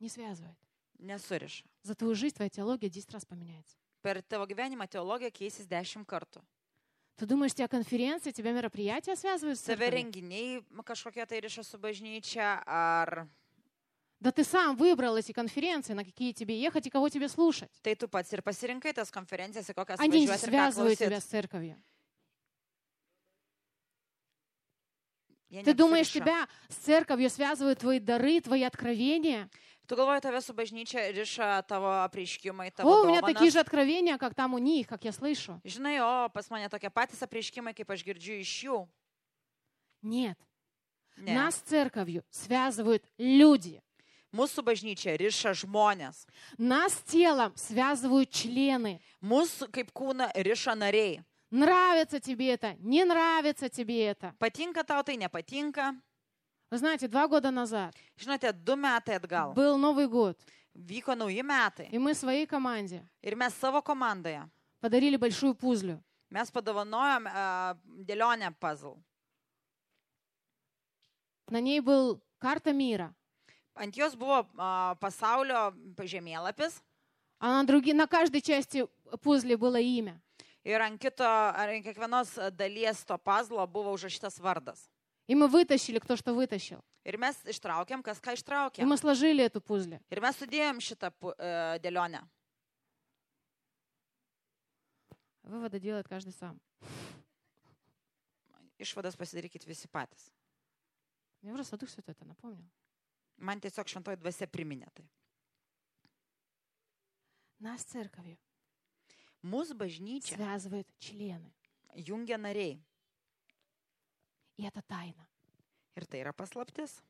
Не связывает. Nesuriša. За твою жизнь твоя теология 10 раз поменяется. Per tavo gyvenimą teologija keisis dešimt kartų. Ты думаешь, тебя конференции, тебя мероприятия связывают с Tave церковью? renginiai kažkokie tai ryšia su bažnyčia, ar Да ты сам выбрал эти конференции, на какие тебе ехать и кого тебе слушать. tai tu pats ir pasirinkai tas konferencijas, į kokias Они не važiuoti ir ką связывают klausyt. тебя с церковью. Jie Ты думаешь, neapsiriša. тебя с церковью связывают твои дары, твои откровения? Tu galvoji, tave su bažnyčia riša tavo apreiškimai, tavo О, у меня такие же откровения, как там у них, как я слышу. Žinai, o pas mane tokie patys apreiškimai, kaip aš girdžiu iš jų. Нет. Ne. Нас с церковью связывают люди. Mūsų bažnyčia riša žmonės. Нас с телом связывают члены. Mūsų kaip kūną riša nariai. Нравится тебе это, не нравится тебе это. Patinka tau tai, nepatinka. Вы знаете, два года назад Žinote, du metai atgal был Новый год, vyko nauji metai. и мы своей команде Ir mes savo komandoje, подарили большую пузлю. mes padovanojom uh, dėlionę puzzle. На ней был карта мира, Ant jos buvo uh, pasaulio žemėlapis а на, други, на каждой части пузли было имя. ir ant kito, ar ant kiekvienos dalies to puzzlo buvo užrašytas vardas. И мы вытащили, кто что вытащил. Ir mes ištraukėm, kas ką И ištraukė. мы сложили эту пузлю. Ir mes sudėjom šitą pu- e, dėlionę. Выводы делает каждый сам. Išvadas pasidarykit visi patys. Мне просто Дух Святой это напомнил. Man tiesiog šventoji dvasia priminė tai. Нас церковью Mūsų bažnyčia связывают члены. jungia nariai. И это тайна. Ir tai yra paslaptis.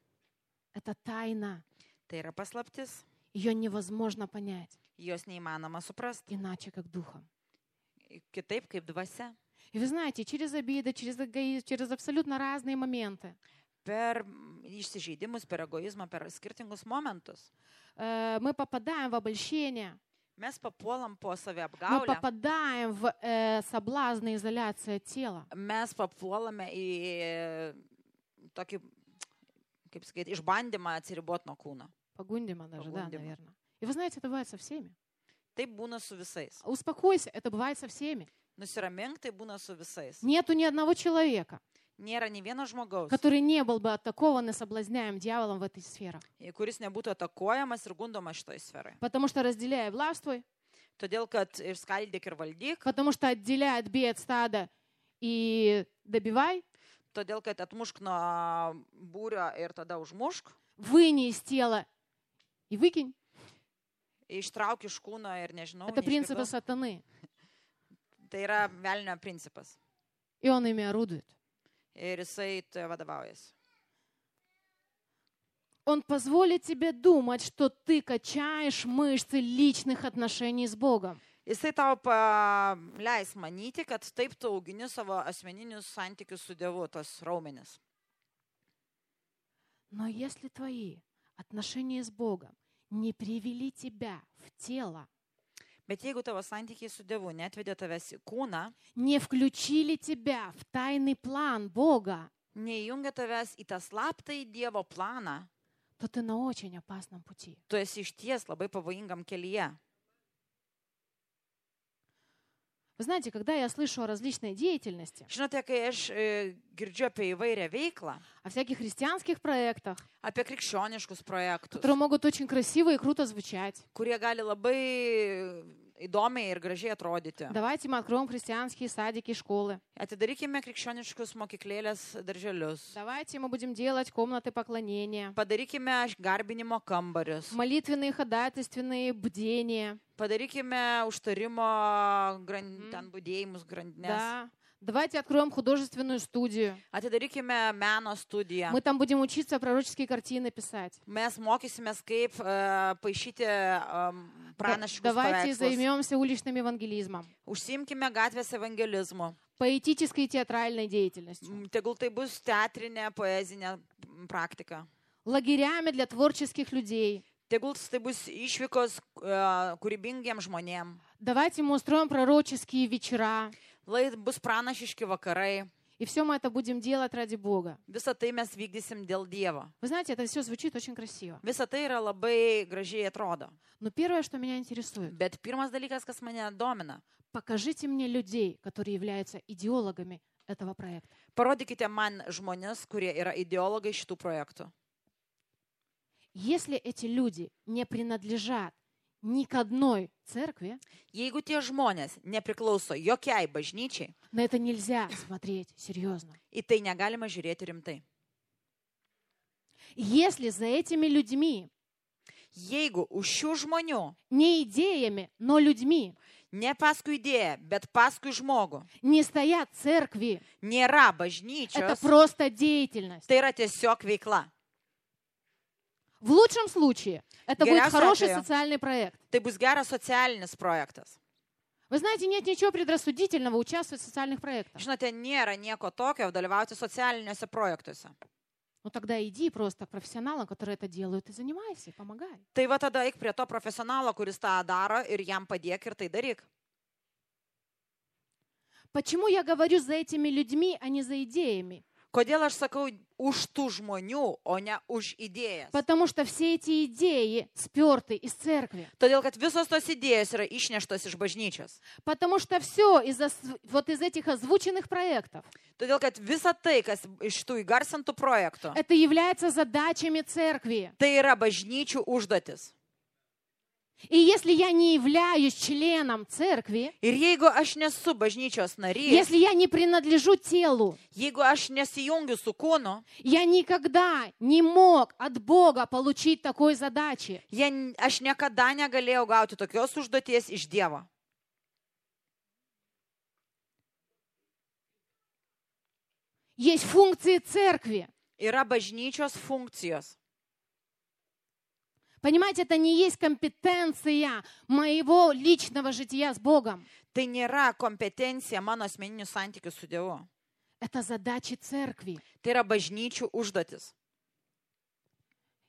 Это тайна. Tai yra paslaptis. Ее невозможно понять Jos neįmanoma suprasti. иначе, как духом. Kitaip kaip dvasia. И вы знаете, через обиды, через эгоизм, через абсолютно разные моменты Per mm, išsižeidimus, per egoizmą, per skirtingus momentus. э, мы попадаем в обольщение, Mes papuolam po мы saviapgaulę. попадаем в э, соблазн и изоляцию от тела. Mes papuolame į tokį, kaip sakyti, išbandymą atsiriboti nuo kūno. Погундима даже, да, Погундима. наверное. И вы знаете, это бывает со всеми. Taip būna su visais. Успокойся, это бывает со всеми. Nusiramink, tai būna su visais. Нету ни одного человека, Nėra nei vieno žmogaus, который не был бы атакован и соблазняем дьяволом в этой сфере. kuris nebūtų atakuojamas ir gundomas šitoj sferai. Потому что разделяя властвуй, Todėl, kad išskaldyk ir valdyk, потому что отделяя отбей от стада и добивай, todėl, kad atmušk nuo būrio ir tada užmušk, выни из тела и выкинь. ištrauk iš kūno ir nežinau. Это принципы neišgirdau. сатаны. Tai yra velnio principas. И он ими орудует. Ir jisai vadovaujasi. Он позволит тебе думать, что ты качаешь мышцы личных отношений с Богом. Jisai tau leis manyti, kad taip tu augini savo asmeninius santykius su Dievu, tos raumenis. Но если твои отношения с Богом не привели тебя в тело, Bet jeigu tavo santykiai su Dievu netvedė tavęs į kūną, не включили тебя в тайный план Бога, neįjungia tavęs į tą slaptą į Dievo planą, то ты на очень опасном пути. tu esi iš ties labai pavojingam kelyje. Вы знаете, когда я слышу о различной деятельности, Žinote, kai aš e, girdžiu apie įvairią veiklą, о всяких христианских проектах, apie krikščioniškus projektus, которые могут очень красиво и круто звучать, kurie gali labai įdomiai ir gražiai atrodyti. давайте мы откроем христианские садики, школы. Atidarykime krikščioniškus mokyklėlės darželius. Давайте мы будем делать комнаты поклонения, Padarykime garbinimo kambarius. молитвенные, ходатайственные бдения. Padarykime užtarimo gran... Mhm. ten būdėjimus grandinės. Да. Давайте откроем художественную студию. Atidarykime meno studiją. Мы там будем учиться пророческие картины писать. Mes mokysimės, kaip uh, paaišyti um, pranašiškus Давайте paveikslus. займемся уличным евангелизмом, Užsimkime gatvės evangelizmu. поэтической и театральной деятельностью, Tegul tai bus teatrinė, poezinė praktika. лагерями для творческих людей. Tegul tai bus išvykos uh, kūrybingiems žmonėms. Давайте мы устроим пророческие вечера. Lai bus pranašiški vakarai. И все мы это будем делать ради Бога. Visą tai mes vykdysim dėl Dievo. Вы знаете, это все звучит очень красиво. Visą tai yra labai gražiai atrodo. Но первое, что меня интересует, Bet pirmas dalykas, kas mane domina, покажите мне людей, которые являются идеологами этого проекта. parodykite man žmonės, kurie yra ideologai šitų projektų. Если эти люди не принадлежат ни к одной церкви, Jeigu tie žmonės nepriklauso jokiai bažnyčiai, на это нельзя смотреть серьезно. į tai negalima žiūrėti rimtai. Если за этими людьми, Jeigu už šių žmonių, не идеями, но людьми, ne paskui idėją, bet paskui žmogų, не стоят церкви, nėra это bažnyčios, просто деятельность. tai yra tiesiog veikla. В лучшем случае это будет хороший социальный проект. Вы знаете, нет ничего предрассудительного участвовать в социальных проектах. Žinote, nėra nieko tokio dalyvauti socialiniuose projektuose. Ну тогда иди просто к профессионалам, которые это делают, и занимайся, и помогай. Tai va tada eik prie to profesionalo, kuris tą daro ir jam padėk ir tai daryk. Почему я говорю за этими людьми, а не за идеями? Kodėl aš sakau už tų žmonių, o ne už idėjas? Потому что все эти идеи сперты из церкви. Todėl, kad visos tos idėjos yra išneštos iš bažnyčios. Потому что все из вот из этих озвученных проектов, Todėl, kad visa tai, kas iš tų įgarsintų projektų, это является задачами церкви. tai yra bažnyčių užduotis. И если я не являюсь членом церкви, Ir jeigu aš nesu bažnyčios narys, если я не принадлежу телу, jeigu aš nesijungiu su kūnu, я никогда не мог от Бога получить такой задачи. jie, aš niekada negalėjau gauti tokios užduoties iš Dievo. Есть функции церкви. Yra bažnyčios funkcijos. Понимаете, это не есть компетенция моего личного жития с Богом. Tai nėra kompetencija mano asmeninių santykių su Dievu. Это задачи церкви. Tai yra bažnyčių užduotis.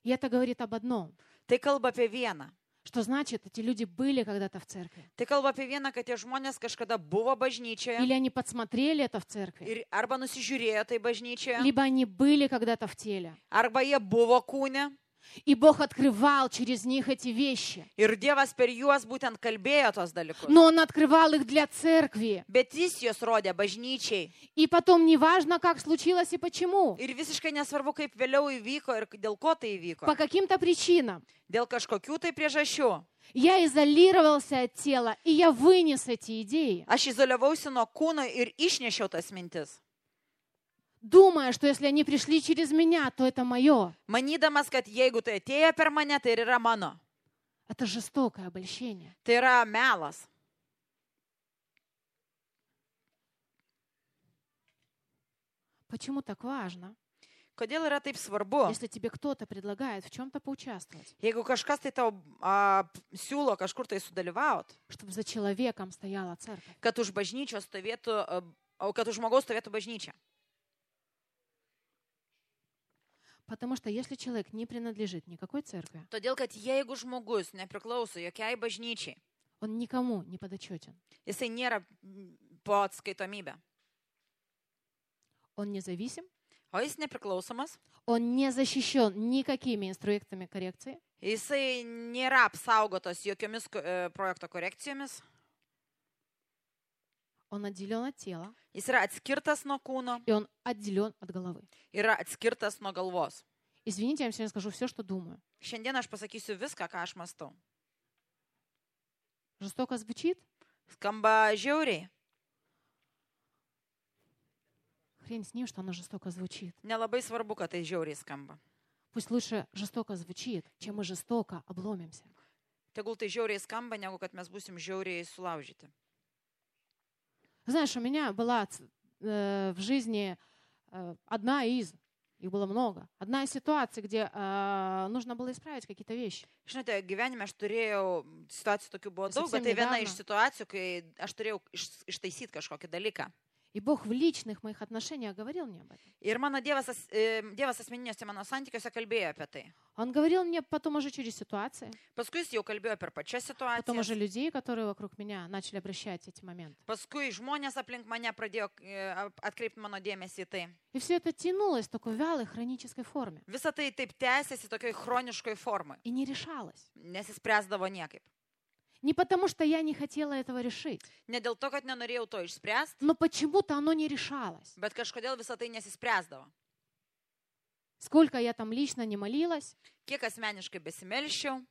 И это говорит об одном, Tai kalba apie vieną. что значит, эти люди были когда-то в церкви. Tai kalba apie vieną, kad tie žmonės kažkada buvo bažnyčioje Или они подсмотрели это в церкви, ir arba nusižiūrėjo tai bažnyčioje, либо они были когда-то в теле. arba jie buvo kūne И Бог открывал через них эти вещи. ir Dievas per juos būtent kalbėjo tos dalykus. Но Он открывал их для церкви. Bet jis juos rodė bažnyčiai. И потом неважно, как случилось и почему. Ir visiškai nesvarbu, kaip vėliau įvyko ir dėl ko tai įvyko. По каким-то причинам. Dėl kažkokių tai priežasčių. Я изолировался от тела, и я вынес эти идеи, Aš izoliavausi nuo kūno ir išnešiau tas mintis. Думая, что если они пришли через меня, то это мое. Manydamas, kad jeigu tai atėjo per mane, tai ir yra mano. Это жестокое обольщение. Tai yra melas. Почему так важно, Kodėl yra taip svarbu? если тебе кто-то предлагает в чем-то поучаствовать, Jeigu kažkas tai tau a, siūlo kažkur tai sudalyvaut, чтобы за человеком стояла церковь? kad už bažnyčios stovėtų, a, o kad už žmogaus stovėtų bažnyčia. Потому что если человек не принадлежит никакой церкви, Todėl, kad jeigu žmogus nepriklauso jokiai bažnyčiai, он никому не подотчетен. jisai nėra mm, po atskaitomybę, Он независим, o jis nepriklausomas, он не защищен никакими инструктами коррекции, jisai nėra apsaugotas jokiomis ko- e, projekto korekcijomis, Он отделен от тела, Jis yra atskirtas nuo kūno, и он отделен от головы. yra atskirtas nuo galvos. Извините, я вам сегодня скажу все, что думаю. Šiandien aš pasakysiu viską, ką aš mastau. Жестоко звучит? Skamba žiauriai. Хрень с ним, что оно жестоко звучит. Nelabai svarbu, kad tai žiauriai skamba. Пусть лучше жестоко звучит, чем мы жестоко обломимся. Tegul tai žiauriai skamba, negu kad mes būsim žiauriai sulaužyti. Знаешь, у меня была э, в жизни э, одна из, их было много, одна из ситуаций, где э, нужно было исправить какие-то вещи. Žinote, gyvenime aš turėjau situacijų tokių buvo daug, Совсем bet tai viena недавно. iš situacijų, kai aš turėjau iš- ištaisyti kažkokį dalyką. И Бог в личных моих отношениях говорил мне об этом. Ir mano Dievas, as- e, dievas asmeniniuose mano santykiuose kalbėjo apie tai. Он говорил мне потом уже через ситуации, Paskui jis jau kalbėjo per pačias потом уже situacijas. людей, которые вокруг меня начали обращать эти моменты. Paskui žmonės aplink mane pradėjo e, ap- atkreipti mano dėmesį į tai. И все это тянулось в такой вялой хронической форме. Visą tai taip tęsiasi tokioj chroniškoj formai. И не решалось. Nesispręsdavo niekaip. Не потому, что я не хотела этого решить, Ne dėl to, kad nenorėjau to išspręsti, но почему-то оно не решалось. bet kažkodėl visą tai nesispręsdavo. Сколько я там лично не молилась Kiek asmeniškai besimelščiau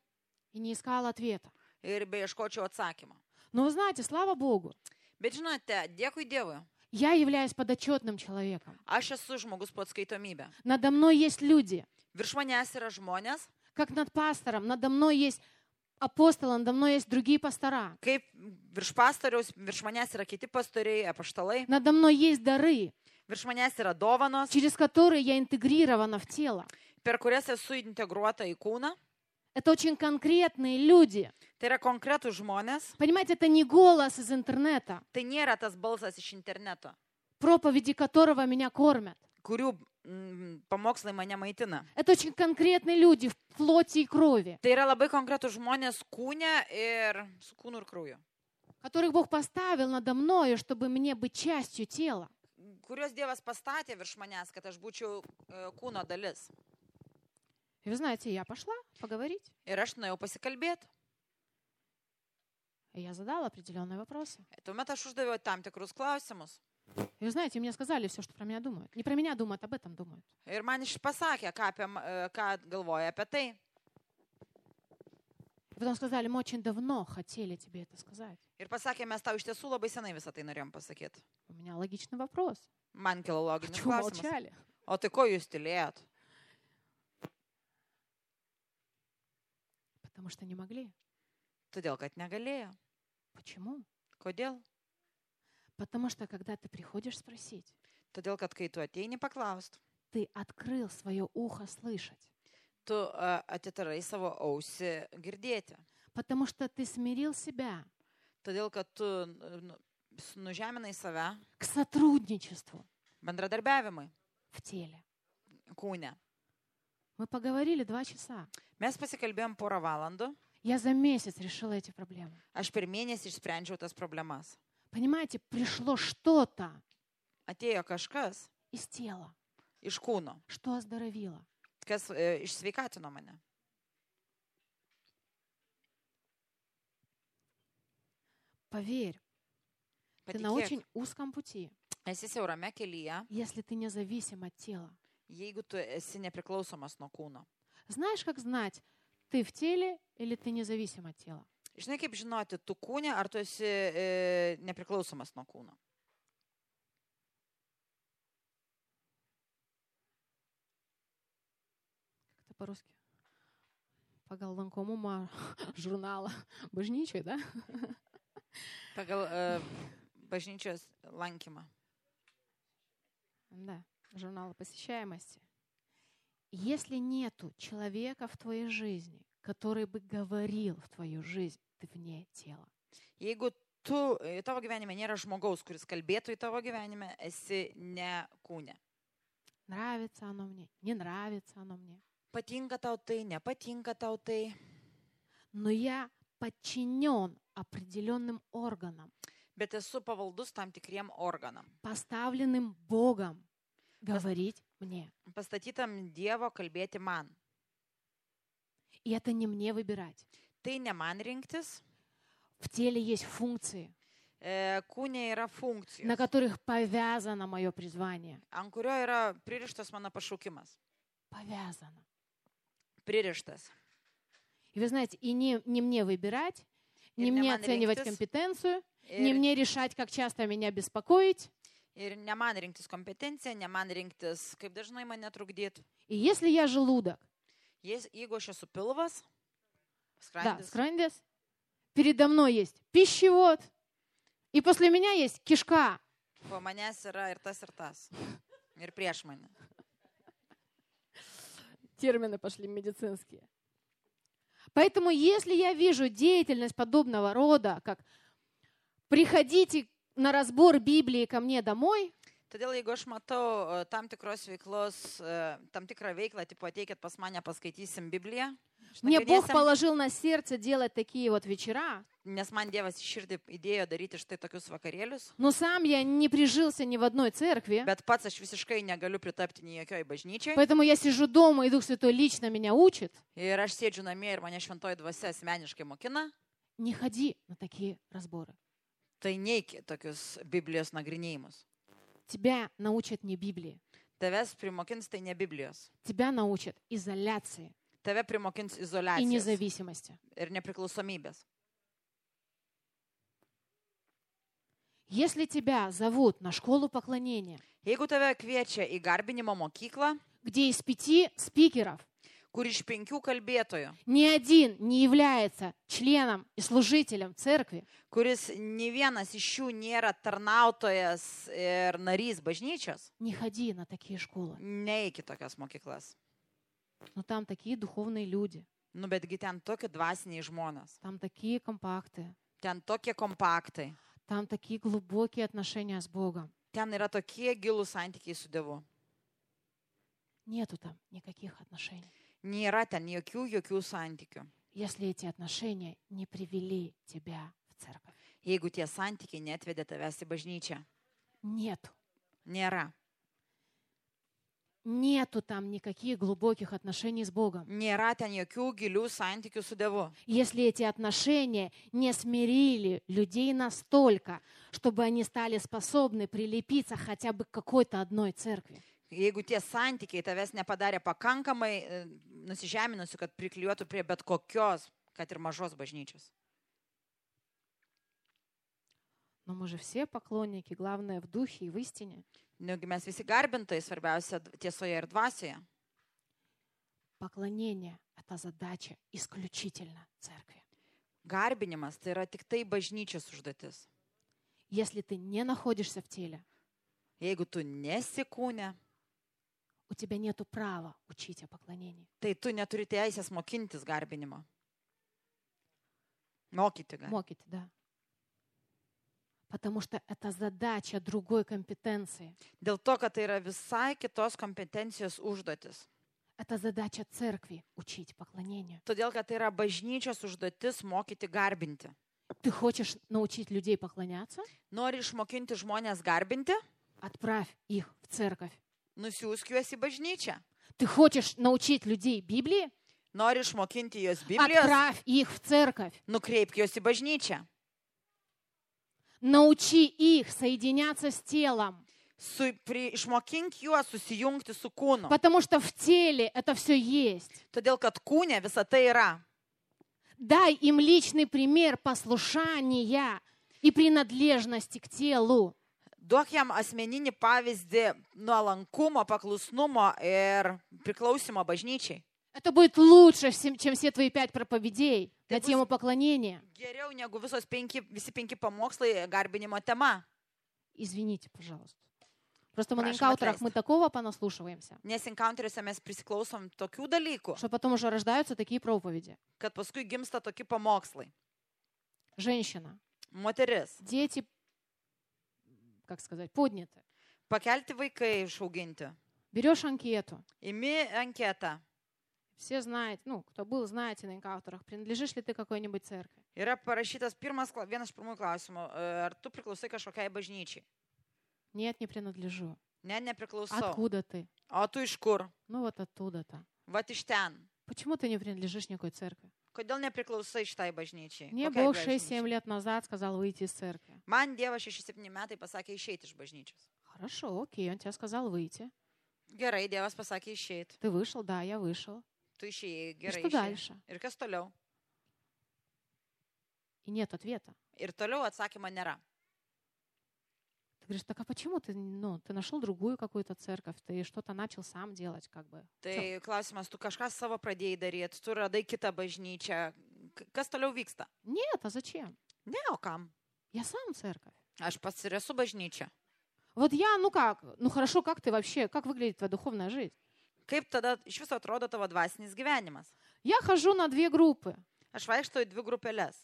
и не искала ответа. ir beieškočiau atsakymą. Но вы знаете, слава Богу, Bet žinote, dėkui Dievui, я являюсь подотчетным человеком. aš esu žmogus po atskaitomybę. Надо мной есть люди, Virš manęs yra žmonės, как над пастором, надо мной есть апостолы, надо мной есть другие пастора. kaip virš pastoriaus, virš manęs yra kiti pastoriai, apaštalai, Надо мной есть дары, virš manęs yra dovanos, через которые я интегрирована в тело. per kurias esu integruota į kūną. Это очень конкретные люди. Tai yra konkretų žmonės, Понимаете, это не голос из интернета, tai nėra tas balsas iš interneto, проповеди которого меня кормят. kurių mm, pamokslai mane maitina. Это очень конкретные люди в плоти и крови, Tai yra labai konkretų žmonės kūne ir su kūnu ir krauju, которых Бог поставил надо мною, чтобы мне быть частью тела. kuriuos Dievas pastatė virš manęs, kad aš būčiau e, kūno dalis. И вы знаете, я пошла поговорить, Ir aš nuėjau pasikalbėti. и я задала определенные вопросы. Tuomet aš uždaviau tam tikrus klausimus. И вы знаете, мне сказали все, что про меня думают. Не про меня думают, об этом думают. Ir man iš pasakė, ką, apie, e, ką galvoja apie tai. И потом сказали, мы очень давно хотели тебе это сказать. Ir pasakė, mes tau iš tiesų labai senai visą tai norėjom pasakyti. У меня логичный вопрос. Man kilo loginis Почему klausimas. молчали? O tai ko jūs tylėjot? Потому что не могли. Todėl, kad negalėjo. Почему? Kodėl? Потому что когда ты приходишь спросить, Todėl, kad kai tu ateini paklausti, ты открыл свое ухо слышать. tu a, atitarai savo ausį girdėti. Потому что ты смирил себя Todėl, kad tu nu, s- nužeminai save к сотрудничеству bendradarbiavimui в теле. kūne. Мы поговорили два часа. Mes pasikalbėjom porą valandų. Я за месяц решила эти проблемы. Aš per mėnesį išsprendžiau tas problemas. Понимаете, пришло что-то Atėjo kažkas из тела, iš kūno, что оздоровило. kas e, išsveikatino mane. Поверь, ты на Patikėk, очень узком пути, esi siaurame kelyje, если ты независим от тела. jeigu tu esi nepriklausomas nuo kūno. Знаешь, как знать, ты в теле или ты независим от тела? Žinai, kaip žinoti, tu kūne ar tu esi e, nepriklausomas nuo kūno. Как это по-русски? Pagal lankomumą žurnalą bažnyčiai, да? Pagal e, bažnyčios lankymą. Да, журнала посещаемости. Если нету человека в твоей жизни, который бы говорил в твою жизнь, ты вне тела. Jeigu tu, e, tavo gyvenime nėra žmogaus, kuris kalbėtų į tavo gyvenime, esi ne kūne. Нравится оно мне, не нравится оно мне. Patinka tau tai, nepatinka tau tai, Но я подчинен определенным органам, bet esu pavaldus tam tikriem organam. поставленным Богом говорить мне. Pastatytam Dievo kalbėti man. И это не мне выбирать. Tai ne man rinktis, В теле есть функции, kūne yra на funkcijos, которых повязано мое призвание. ant kurio yra pririštas mano pašaukimas. Повязано. Pririštas. И вы знаете, и не, не мне выбирать, не мне man оценивать rinktis. компетенцию, не Ir, мне решать, как часто меня беспокоить. ir ne man rinktis kompetenciją, ne man rinktis, kaip dažnai mane trukdyti. И если я желудок, Jis, jeigu aš esu pilvas, да, скрандис, передо мной есть пищевод, и после меня есть кишка. po manęs yra ir tas, ir tas. Ir prieš mane. Термины пошли медицинские. Поэтому если я вижу деятельность подобного рода, как приходите на разбор Библии ко мне домой, Todėl jeigu aš matau e, tam tikros veiklos, e, tam tikrą veiklą, tipo ateikit pas mane, paskaitysim Bibliją, мне Бог положил на сердце делать такие вот вечера, nes man Dievas į širdį įdėjo daryti štai tokius vakarėlius, но сам я не прижился ни в одной церкви, bet pats aš visiškai negaliu pritapti nei jokioj bažnyčiai. поэтому я сижу дома, и Дух Святой лично меня учит. Ir aš sėdžiu namie ir mane šventoji dvasia asmeniškai mokina, Не ходи на такие разборы. tai neiki tokius Biblijos nagrinėjimus. Тебя научат не Библии, Tavęs primokins tai ne Biblijos. тебя научат изоляции Tave primokins и izolacijos независимости. ir nepriklausomybės. Если тебя зовут на школу поклонения, Jeigu tave kviečia į garbinimo mokyklą, где из пяти спикеров kur iš penkių kalbėtojų, ни один не является членом и служителем церкви, kuris ne vienas iš jų nėra tarnautojas ir narys bažnyčios, не ходи на такие школы. neiki tokias mokyklas. Но там такие духовные люди, Nu, betgi ten tokie dvasiniai žmonės, там такие компакты, ten tokie kompaktai, там такие глубокие отношения с Богом. ten yra tokie gilūs santykiai su Dievu. Нету там никаких отношений, Nėra ten jokių, jokių santykių. если эти отношения не привели тебя в церковь. Jeigu tie santykiai netvedė tavęs į bažnyčią. Нету. Nėra. Нету там никаких глубоких отношений с Богом. Nėra ten jokių gilių santykių su Dievu. Если эти отношения не смирили людей настолько, чтобы они стали способны прилепиться хотя бы к какой-то одной церкви. Jeigu tie santykiai tavęs nepadarė pakankamai e, nusižeminusių, kad priklijuotų prie bet kokios, kad ir mažos bažnyčios. Но мы же все поклонники, главное в духе и в истине. Negi mes visi garbintojai, svarbiausia d- tiesoje ir dvasioje. Поклонение — это задача исключительно церкви. Garbinimas tai yra tik tai bažnyčios užduotis. Если ты не находишься в теле, Jeigu tu nesikūnė, у тебя нет права учить о поклонении. tai tu neturi teisės mokintis garbinimo. Mokyti gali. Мокить, да. Потому что это задача другой компетенции. Dėl to, kad tai yra visai kitos kompetencijos užduotis. Это задача церкви — учить поклонению. Todėl, kad tai yra bažnyčios užduotis mokyti garbinti. Ты хочешь научить людей поклоняться? Nori išmokinti žmonės garbinti, Отправь их в церковь. Ты хочешь научить людей Библии? Nori išmokinti juos Biblijos, Отправь их в церковь. nukreipk juos į bažnyčią. Научи их соединяться с телом. Su, pri, išmokink juos susijungti su kūnu. Потому что в теле это все есть. Todėl, kad kūne visa tai yra. Дай им личный пример послушания и принадлежности к телу. Duok jam asmeninį pavyzdį nuolankumo, paklusnumo ir priklausimo bažnyčiai. Это будет лучше, всем- чем все твои пять проповедей Ты на пусть- тему поклонения. Geriau negu visos penki, visi penki pamokslai garbinimo tema. Извините, пожалуйста. Просто мы на Прошу энкаутерах отвлечься. мы такого понаслушиваемся, Nes encounteriuose mes prisiklausom tokių dalykų, что потом уже рождаются такие проповеди. kad paskui gimsta tokie pamokslai. Женщина, Moteris, дети, как сказать, подняты. pakelti vaikai išauginti. Берешь анкету. Imi anketą. Все знают, ну, кто был, знаете на энкаутерах, принадлежишь ли ты какой-нибудь церкви. Yra parašytas pirmas, kla- vienas iš pirmųjų klausimų. e, Ar tu priklausai kažkokiai bažnyčiai? Нет, не принадлежу. Ne, nepriklausau. Откуда ты? O tu iš kur? Ну вот оттуда-то. Vat iš ten. Почему ты не принадлежишь никакой церкви? Kodėl nepriklausai šitai bažnyčiai? Мне Kokiai Бог bažnyčiai? 6-7 лет назад сказал выйти из церкви. Man Dievas 6-7 metai pasakė išeiti iš bažnyčios. Хорошо, окей, он тебе сказал выйти. Gerai, Dievas pasakė išeiti. Ты вышел, да, я вышел. Tu išėjai, И gerai. что išėjai. дальше? Ir kas toliau? И нет ответа. Ir toliau atsakymo nėra. Ты говоришь, так а почему ты, ну, ты нашел другую какую-то церковь, ты что-то начал сам делать, как бы. Чё? Tai klausimas, tu kažką savo pradėjai daryti, tu radai kitą bažnyčią. K- Kas toliau vyksta? Нет, а зачем? Ne, o kam? Я сам церковь. Aš pats ir esu bažnyčia. Вот я, ну как, ну хорошо, как ты вообще, как выглядит твоя духовная жизнь? Kaip tada iš viso atrodo tavo dvasinis gyvenimas? Я хожу на две группы. Aš vaikštau į dvi grupelės.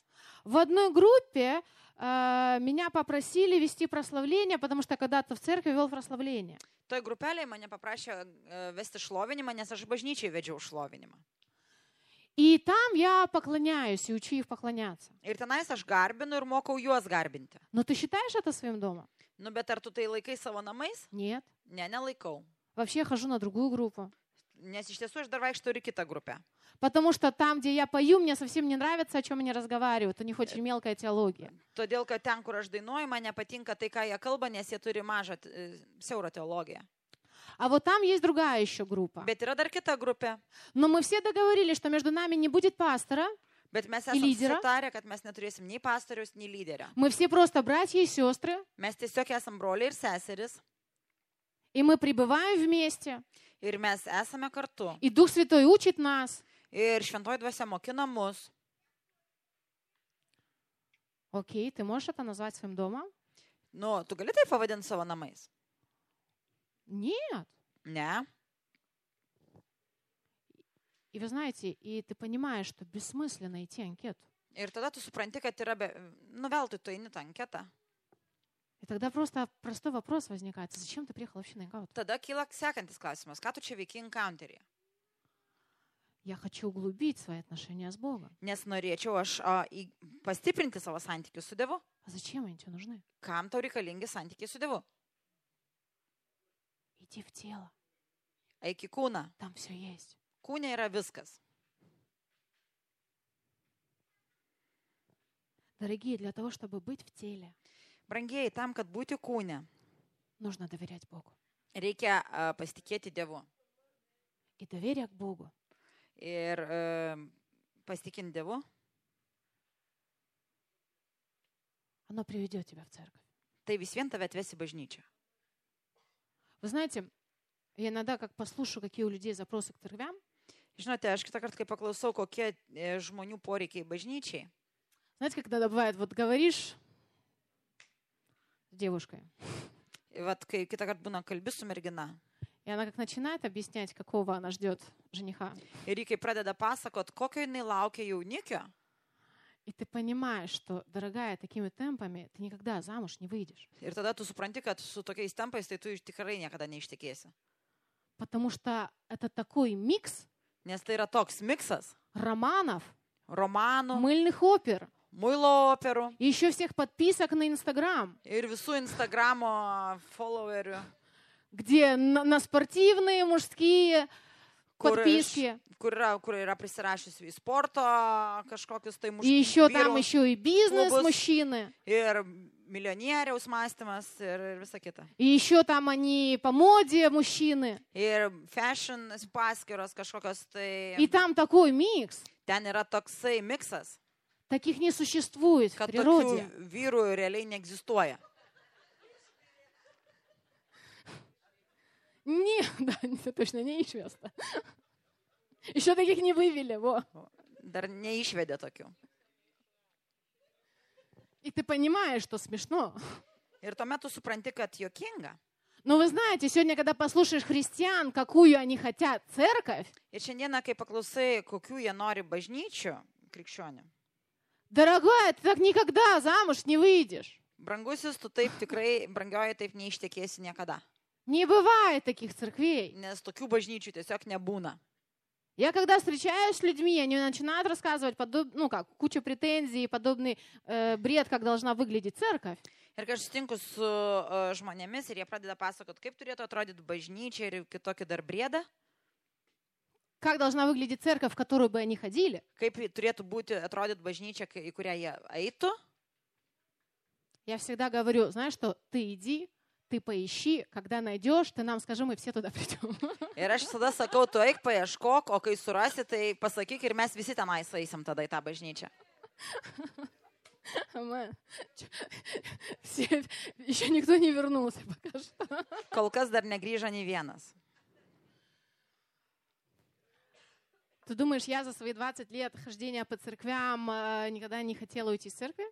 В одной группе э, меня попросили вести прославление, потому что я когда-то в церкви вел прославление. Toj grupelėje mane paprašė e, vesti šlovinimą, nes aš bažnyčiai vedžiau šlovinimą. И там я поклоняюсь и учу их поклоняться. Ir tenais aš garbinu ir mokau juos garbinti. Но ты считаешь это своим домом? Nu, bet ar tu tai laikai savo namais? Нет. Ne, nelaikau. Вообще я хожу на другую группу. Nes iš tiesų aš dar vaikštau ir į kitą grupę. Потому что там, где я пою, мне совсем не нравится, о чем они разговаривают. У них очень мелкая теология. Todėl, kad ten, kur aš dainuoju, man nepatinka tai, ką jie kalba, nes jie turi mažą, e, siaurą teologiją. А вот там есть другая еще группа. Bet yra dar kita grupė. Но мы все договорились, что между нами не будет пастора. Bet mes Į esame lyderą? sutarę, kad mes neturėsim nei pastorius, nei lyderio. Мы все просто братья и сестры. Mes tiesiog esame broliai ir seseris. И мы пребываем вместе. Ir mes esame kartu. И Дух Святой учит нас. Ir šventoji dvasia mokina mus. Окей, ты можешь это назвать своим домом? Nu, tu gali tai pavadinti savo namais? Нет. Ne. И вы знаете, и ты понимаешь, что бессмысленно идти анкету. Ir tada tu supranti, kad yra, be... nu, veltui tu eini tą anketą. И тогда просто простой вопрос возникает. Зачем ты приехал вообще на инкаут? Tada kyla sekantis klausimas, ką tu čia veiki encounterį? Я хочу углубить свои отношения с Богом. Nes norėčiau aš a, į, pastiprinti savo santykius su Dievu. А зачем они тебе нужны? Kam tau reikalingi santykiai su Dievu? Иди в тело. Eik į kūną. Там все есть. Kūne yra viskas. Дорогие, для того, чтобы быть в теле, Brangiai, tam, kad būti kūne, нужно доверять Богу. reikia a, pasitikėti Dievu. И доверие к Богу Ir e, pasitikint Dievu, оно приведет тебя в церковь. tai vis vien tave atvesi bažnyčią. Вы знаете, я иногда как послушаю, какие у людей запросы к церквям, Žinote, aš kitą kartą, kai paklausau, kokie e, žmonių poreikiai bažnyčiai, знаете, как иногда бывает, вот говоришь с девушкой, vat, kai kitą kartą būna kalbi su mergina и она как начинает объяснять, какого она ждет жениха, и ты понимаешь, что, дорогая, такими темпами ты никогда замуж не выйдешь. ir tada tu supranti, kad su tokiais tempais tai tu tikrai niekada neištikėsi. Потому что это такой микс Nes tai yra toks miksas романов, romanų, мыльных опер, muilo operų и еще всех подписок на Инстаграм, ir visų Instagramo followerių, где на, на спортивные мужские kur, iš, подписки. kur, yra, kur yra prisirašiusi į sporto kažkokius tai И еще там mūsų еще и бизнес клубus. мужчины. ir milijonieriaus mąstymas ir, ir visa kita. И еще там они по моде мужчины. Ir fashion paskyros kažkokios tai. И там такой микс. Ten yra toksai miksas, Таких не существует в kad природе. tokių vyrų realiai neegzistuoja. Не, да, это точно не Ишвеста. Еще таких не вывели. Во. Dar neišvedė tokių. И ты понимаешь, что смешно. Ir tuomet tu supranti, kad jokinga. Но вы знаете, сегодня, когда послушаешь христиан, какую они хотят церковь, Ir šiandieną, kai paklausai, kokių jie nori bažnyčių, krikščionių, дорогая, ты так никогда замуж не выйдешь. brangusis, tu taip tikrai, brangioji, taip neištekėsi niekada. Не бывает таких церквей. Nes tokių bažnyčių tiesiog nebūna. Я когда встречаюсь с людьми, они начинают рассказывать подоб... ну как, кучу претензий, подобный э, бред, как должна выглядеть церковь. Ir kai aš sutinku su uh, žmonėmis ir jie pradeda pasakoti, kaip turėtų atrodyti bažnyčia ir kitokį dar brėdą, Как должна выглядеть церковь, в которую бы они ходили. kaip turėtų būti atrodyti bažnyčia, kai- į kurią jie eitų, Я всегда говорю, знаешь что, ты иди, ты поищи, когда найдешь, ты нам скажи, мы все туда придем. Ir aš visada sakau, tu eik paieškok, o kai surasi, tai pasakyk ir mes visi tenais eisim tada į tą bažnyčią. Амен. Чё- Все, еще никто не вернулся пока что. Kol kas dar negryžo nei vienas. Ты думаешь, я за свои 20 лет хождения по церквям э, никогда не хотела уйти из церкви?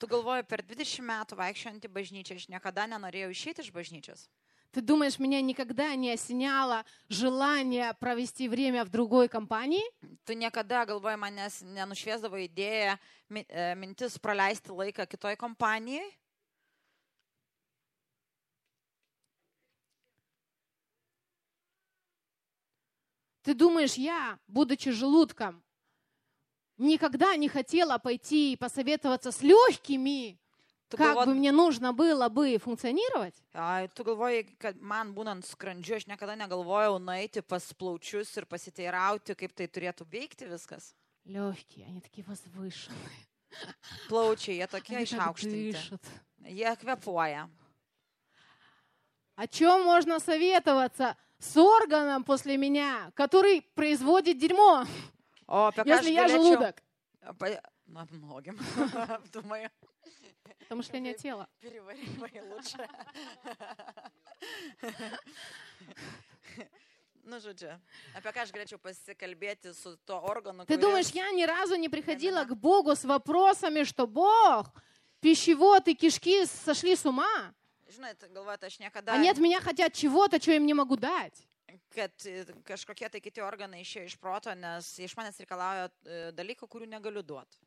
Tu galvoji, per 20 metų vaikščiant į bažnyčią, aš niekada nenorėjau išeiti iš bažnyčios. Ты думаешь, меня никогда не осеняло желание провести время в другой компании? Tu niekada, galvoji, manęs nenušviesdavo idėja, mi- e, mintis praleisti laiką kitoj kompanijai. Ты думаешь, я, будучи желудком, никогда не хотела пойти и посоветоваться с легкими, Tu, как galvo, бы мне нужно было бы функционировать? a, tu galvoji, kad man būnant skrandžiu, aš niekada negalvojau nueiti pas plaučius ir pasiteirauti, kaip tai turėtų veikti viskas. Легкие, они такие возвышенные. Plaučiai, jie tokie Они так išaukštinti. дышат. Jie kvepuoja. О чем можно советоваться с органом после меня, который производит дерьмо, aš если я galėčiau... желудок? Pa... Na, многим. Думаю, Это мышление тела. переваривай лучше. Nu, žodžiu, apie ką aš galėčiau pasikalbėti su tuo organu. Ты думаешь, я ни разу не приходила к Богу с вопросами, что Бог, пищевод и кишки сошли с ума? Žinot, galvojat, aš niekada, Они от меня хотят чего-то, что им не могу дать. kad e, kažkokie tai kiti organai išėjo iš proto, nes iš manęs reikalauja e, dalykų, kurių negaliu duoti.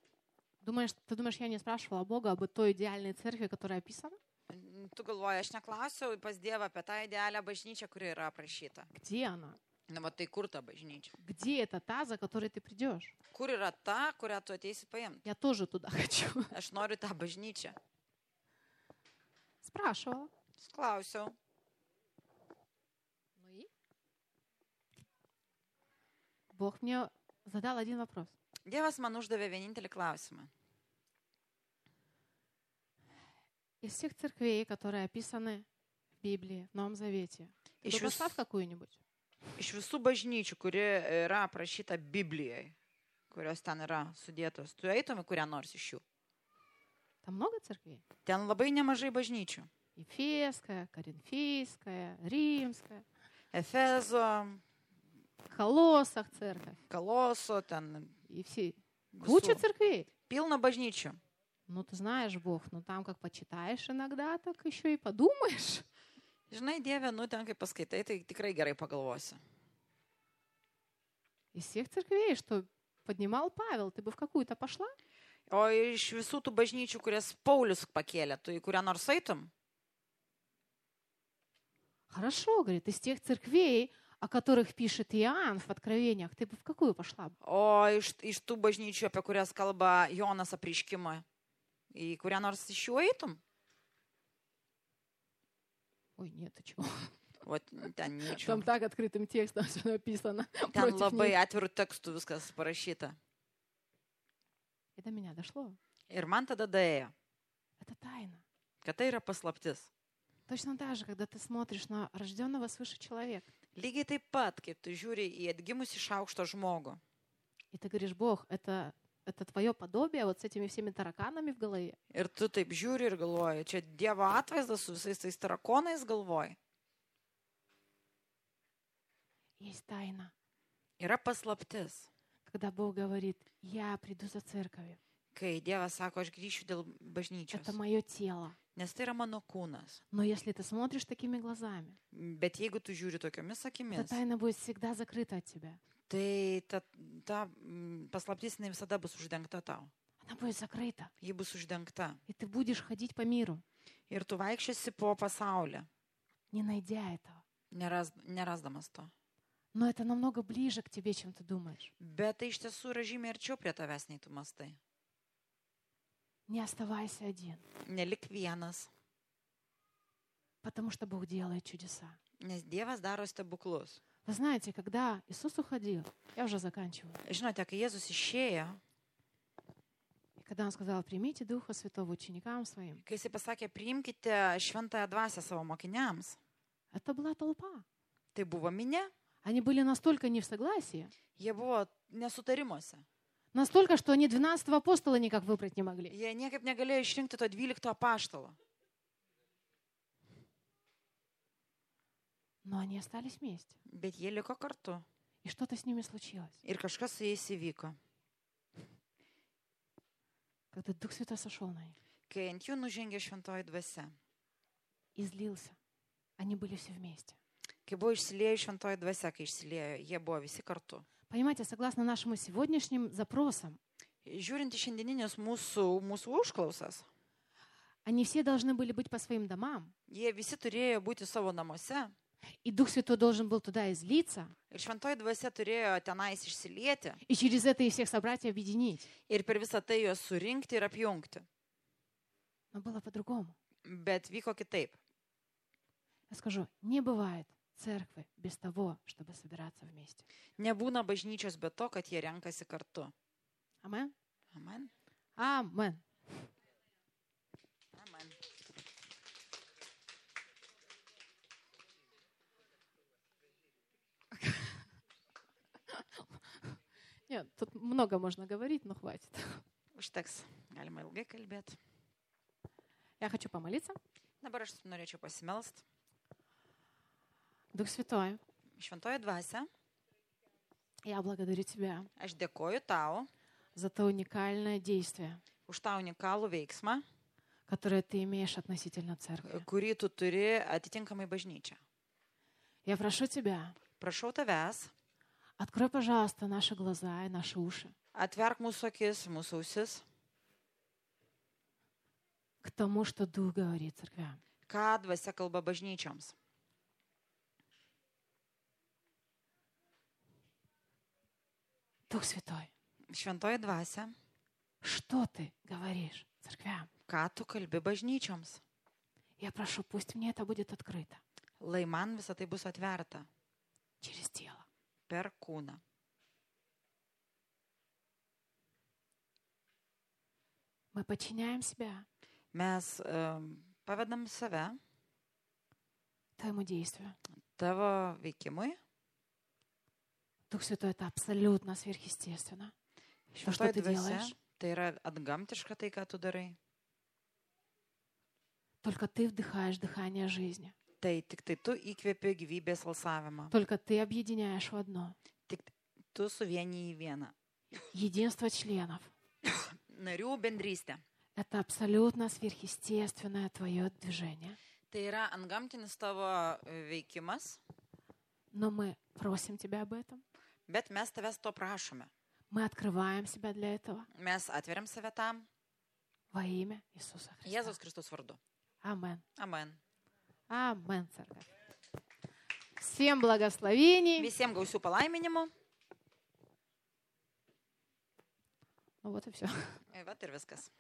Думаешь, ты думаешь, я не спрашивала Бога об той идеальной церкви, которая описана? Tu galvoji, aš neklausiau pas Dievą apie tą idealią bažnyčią, kuri yra aprašyta. Где она? Na, va tai kur ta bažnyčia? Где эта та, за которой ты придешь? Kur yra ta, kurią tu ateisi paimti? Я тоже туда хочу. Aš noriu tą bažnyčią. Спрашивала. Klausiau. Ну и? Бог мне задал один вопрос. Dievas man uždavė vienintelį klausimą. Из всех церквей, которые описаны в Библии, в Новом Завете, ты Iš, vis, поставь какую-нибудь. iš visų bažnyčių, kuri yra aprašyta Biblijoje, kurios ten yra sudėtos, tu eitum į kurią nors iš jų. Там много церквей? Ten labai nemažai bažnyčių. Ефесская, Коринфийская, Римская, Efezo, Колоссах церковь. Kaloso, ten И все. Куча церквей. Pilna bažnyčių. Ну, ты знаешь, Бог, ну там как почитаешь иногда, так еще и подумаешь. Žinai, Dieve, nu ten kai paskaitai, tai tikrai gerai pagalvosi. Из всех церквей, что поднимал Павел, ты бы в какую-то пошла? O iš visų tų bažnyčių, kurias Paulius pakėlė, tu į kurią nors eitum? Хорошо, говорит, из тех церквей, о которых пишет Иоанн в Откровениях, ты бы в какую пошла? бы? O iš, iš tų bažnyčių, apie kurias kalba Jonas apriškimą, į kurią nors iš jų eitum? Ой, нет, ты чего? O ten niečio. Там так открытым текстом все написано. Labai них. atvirų tekstų viskas parašyta. И до меня дошло. Ir man tada daėjo, Это тайна. kad tai yra paslaptis. Точно так же, когда ты смотришь на рожденного свыше человека, Lygiai taip pat, kaip tu žiūri į atgimus iš aukšto žmogų. и ты говоришь, Бог, это, это твое подобие вот с этими всеми тараканами в голове. Ir tu taip žiūri ir galvoji, čia Dievo atvaizdas su visais tais tarakonais galvoji. Есть тайна, Yra paslaptis. когда Бог говорит, я приду за церковью. Kai Dievas sako, aš grįšiu dėl bažnyčios. Это мое тело. Nes tai yra mano kūnas. Но если ты смотришь такими глазами, Bet jeigu tu žiūri tokiomis эта akimis, тайна будет всегда закрыта от тебя. tai ta, ta mm, paslaptis ne visada bus uždengta tau. Она будет закрыта. Ji bus uždengta. И ты будешь ходить по миру, Ir tu vaikščiasi po pasaulį, не найдя этого. neras, nerasdamas to. Но это намного ближе к тебе, чем ты думаешь. Bet tai iš tiesų yra žymiai arčiau prie tavęs nei tu mastai. Не оставайся один, Nelik vienas, потому что Бог делает чудеса. nes Dievas daro stebuklus. Вы знаете, когда Иисус уходил, я уже заканчиваю, Žinote, kai Jėzus išėjo, и когда Он сказал, примите Духа Святого ученикам своим, Kai jisai pasakė, priimkite šventąją dvasę savo mokiniams, это была толпа. tai buvo minė, Они были настолько не в согласии, jie buvo nesutarimuose. настолько, что они 12 апостола никак выбрать не могли. Jie niekaip negalėjo išrinkti to 12 apaštalo. Но они остались вместе. Bet jie liko kartu. И что-то с ними случилось. Ir kažkas su jais įvyko. Когда Дух Святой сошел на них Kai ant jų nužengė šventoji dvasia. и злился, они были все вместе. Kai buvo išsiliejo šventoji dvasia, kai išsiliejo, jie buvo visi kartu. Понимаете, согласно нашим сегодняшним запросам, Žiūrint į šiandieninius mūsų, mūsų užklausas, они все должны были быть по своим домам. jie visi turėjo būti savo namuose. И Дух Святой должен был туда излиться, Ir šventoji dvasia turėjo tenais išsilieti и через это и всех собрать и объединить. ir per visą tai juos surinkti ir apjungti. Но было по-другому. Bet vyko kitaip. Я скажу, не бывает церкви без того, чтобы собираться вместе. Nebūna bažnyčios be to, kad jie renkasi kartu. Амен? Amen. Амен. Amen. Нет, тут много можно говорить, но хватит. Užteks. Galima ilgai kalbėti. Я хочу помолиться. Dabar aš norėčiau pasimelst. Дух Святой, Šventoji dvasia, я благодарю Тебя aš dėkoju tau за то уникальное действие, už tą unikalų veiksmą, которое Ты имеешь относительно церкви. kurį tu turi atitinkamai bažnyčią. Я прошу Тебя, Prašau tavęs, открой, пожалуйста, наши глаза и наши уши atverk mūsų akis, mūsų ausis, к тому, что Дух говорит церквям. ką dvasia kalba bažnyčioms. Дух Святой, Šventoji dvasia, что Ты говоришь церквям? ką tu kalbi bažnyčioms. Я прошу, пусть мне это будет открыто Lai man visą tai bus atverta через тело. per kūną. Мы подчиняем себя Mes um, pavedam save Твоему действию. tavo veikimui. Дух Святой, это абсолютно сверхъестественно. То, что ты делаешь, только ты вдыхаешь дыхание жизни. Tai tik tai tu įkvėpi gyvybės alsavimą. Только ты объединяешь в одно. Tik tu suvienyi į vieną. Единство членов. Narių bendrystė. Это абсолютно сверхъестественное твое движение. Tai yra antgamtinis tavo veikimas, Но мы просим тебя об этом. Bet mes tavęs to prašome. Мы открываем себя для этого Mes atveriam save tam во имя Иисуса Христа. Jėzaus Kristus vardu. Амен. Amen. Амен, церковь. Всем благословений. Visiems gausių palaiminimų. Ну вот и все. E, Vat ir viskas.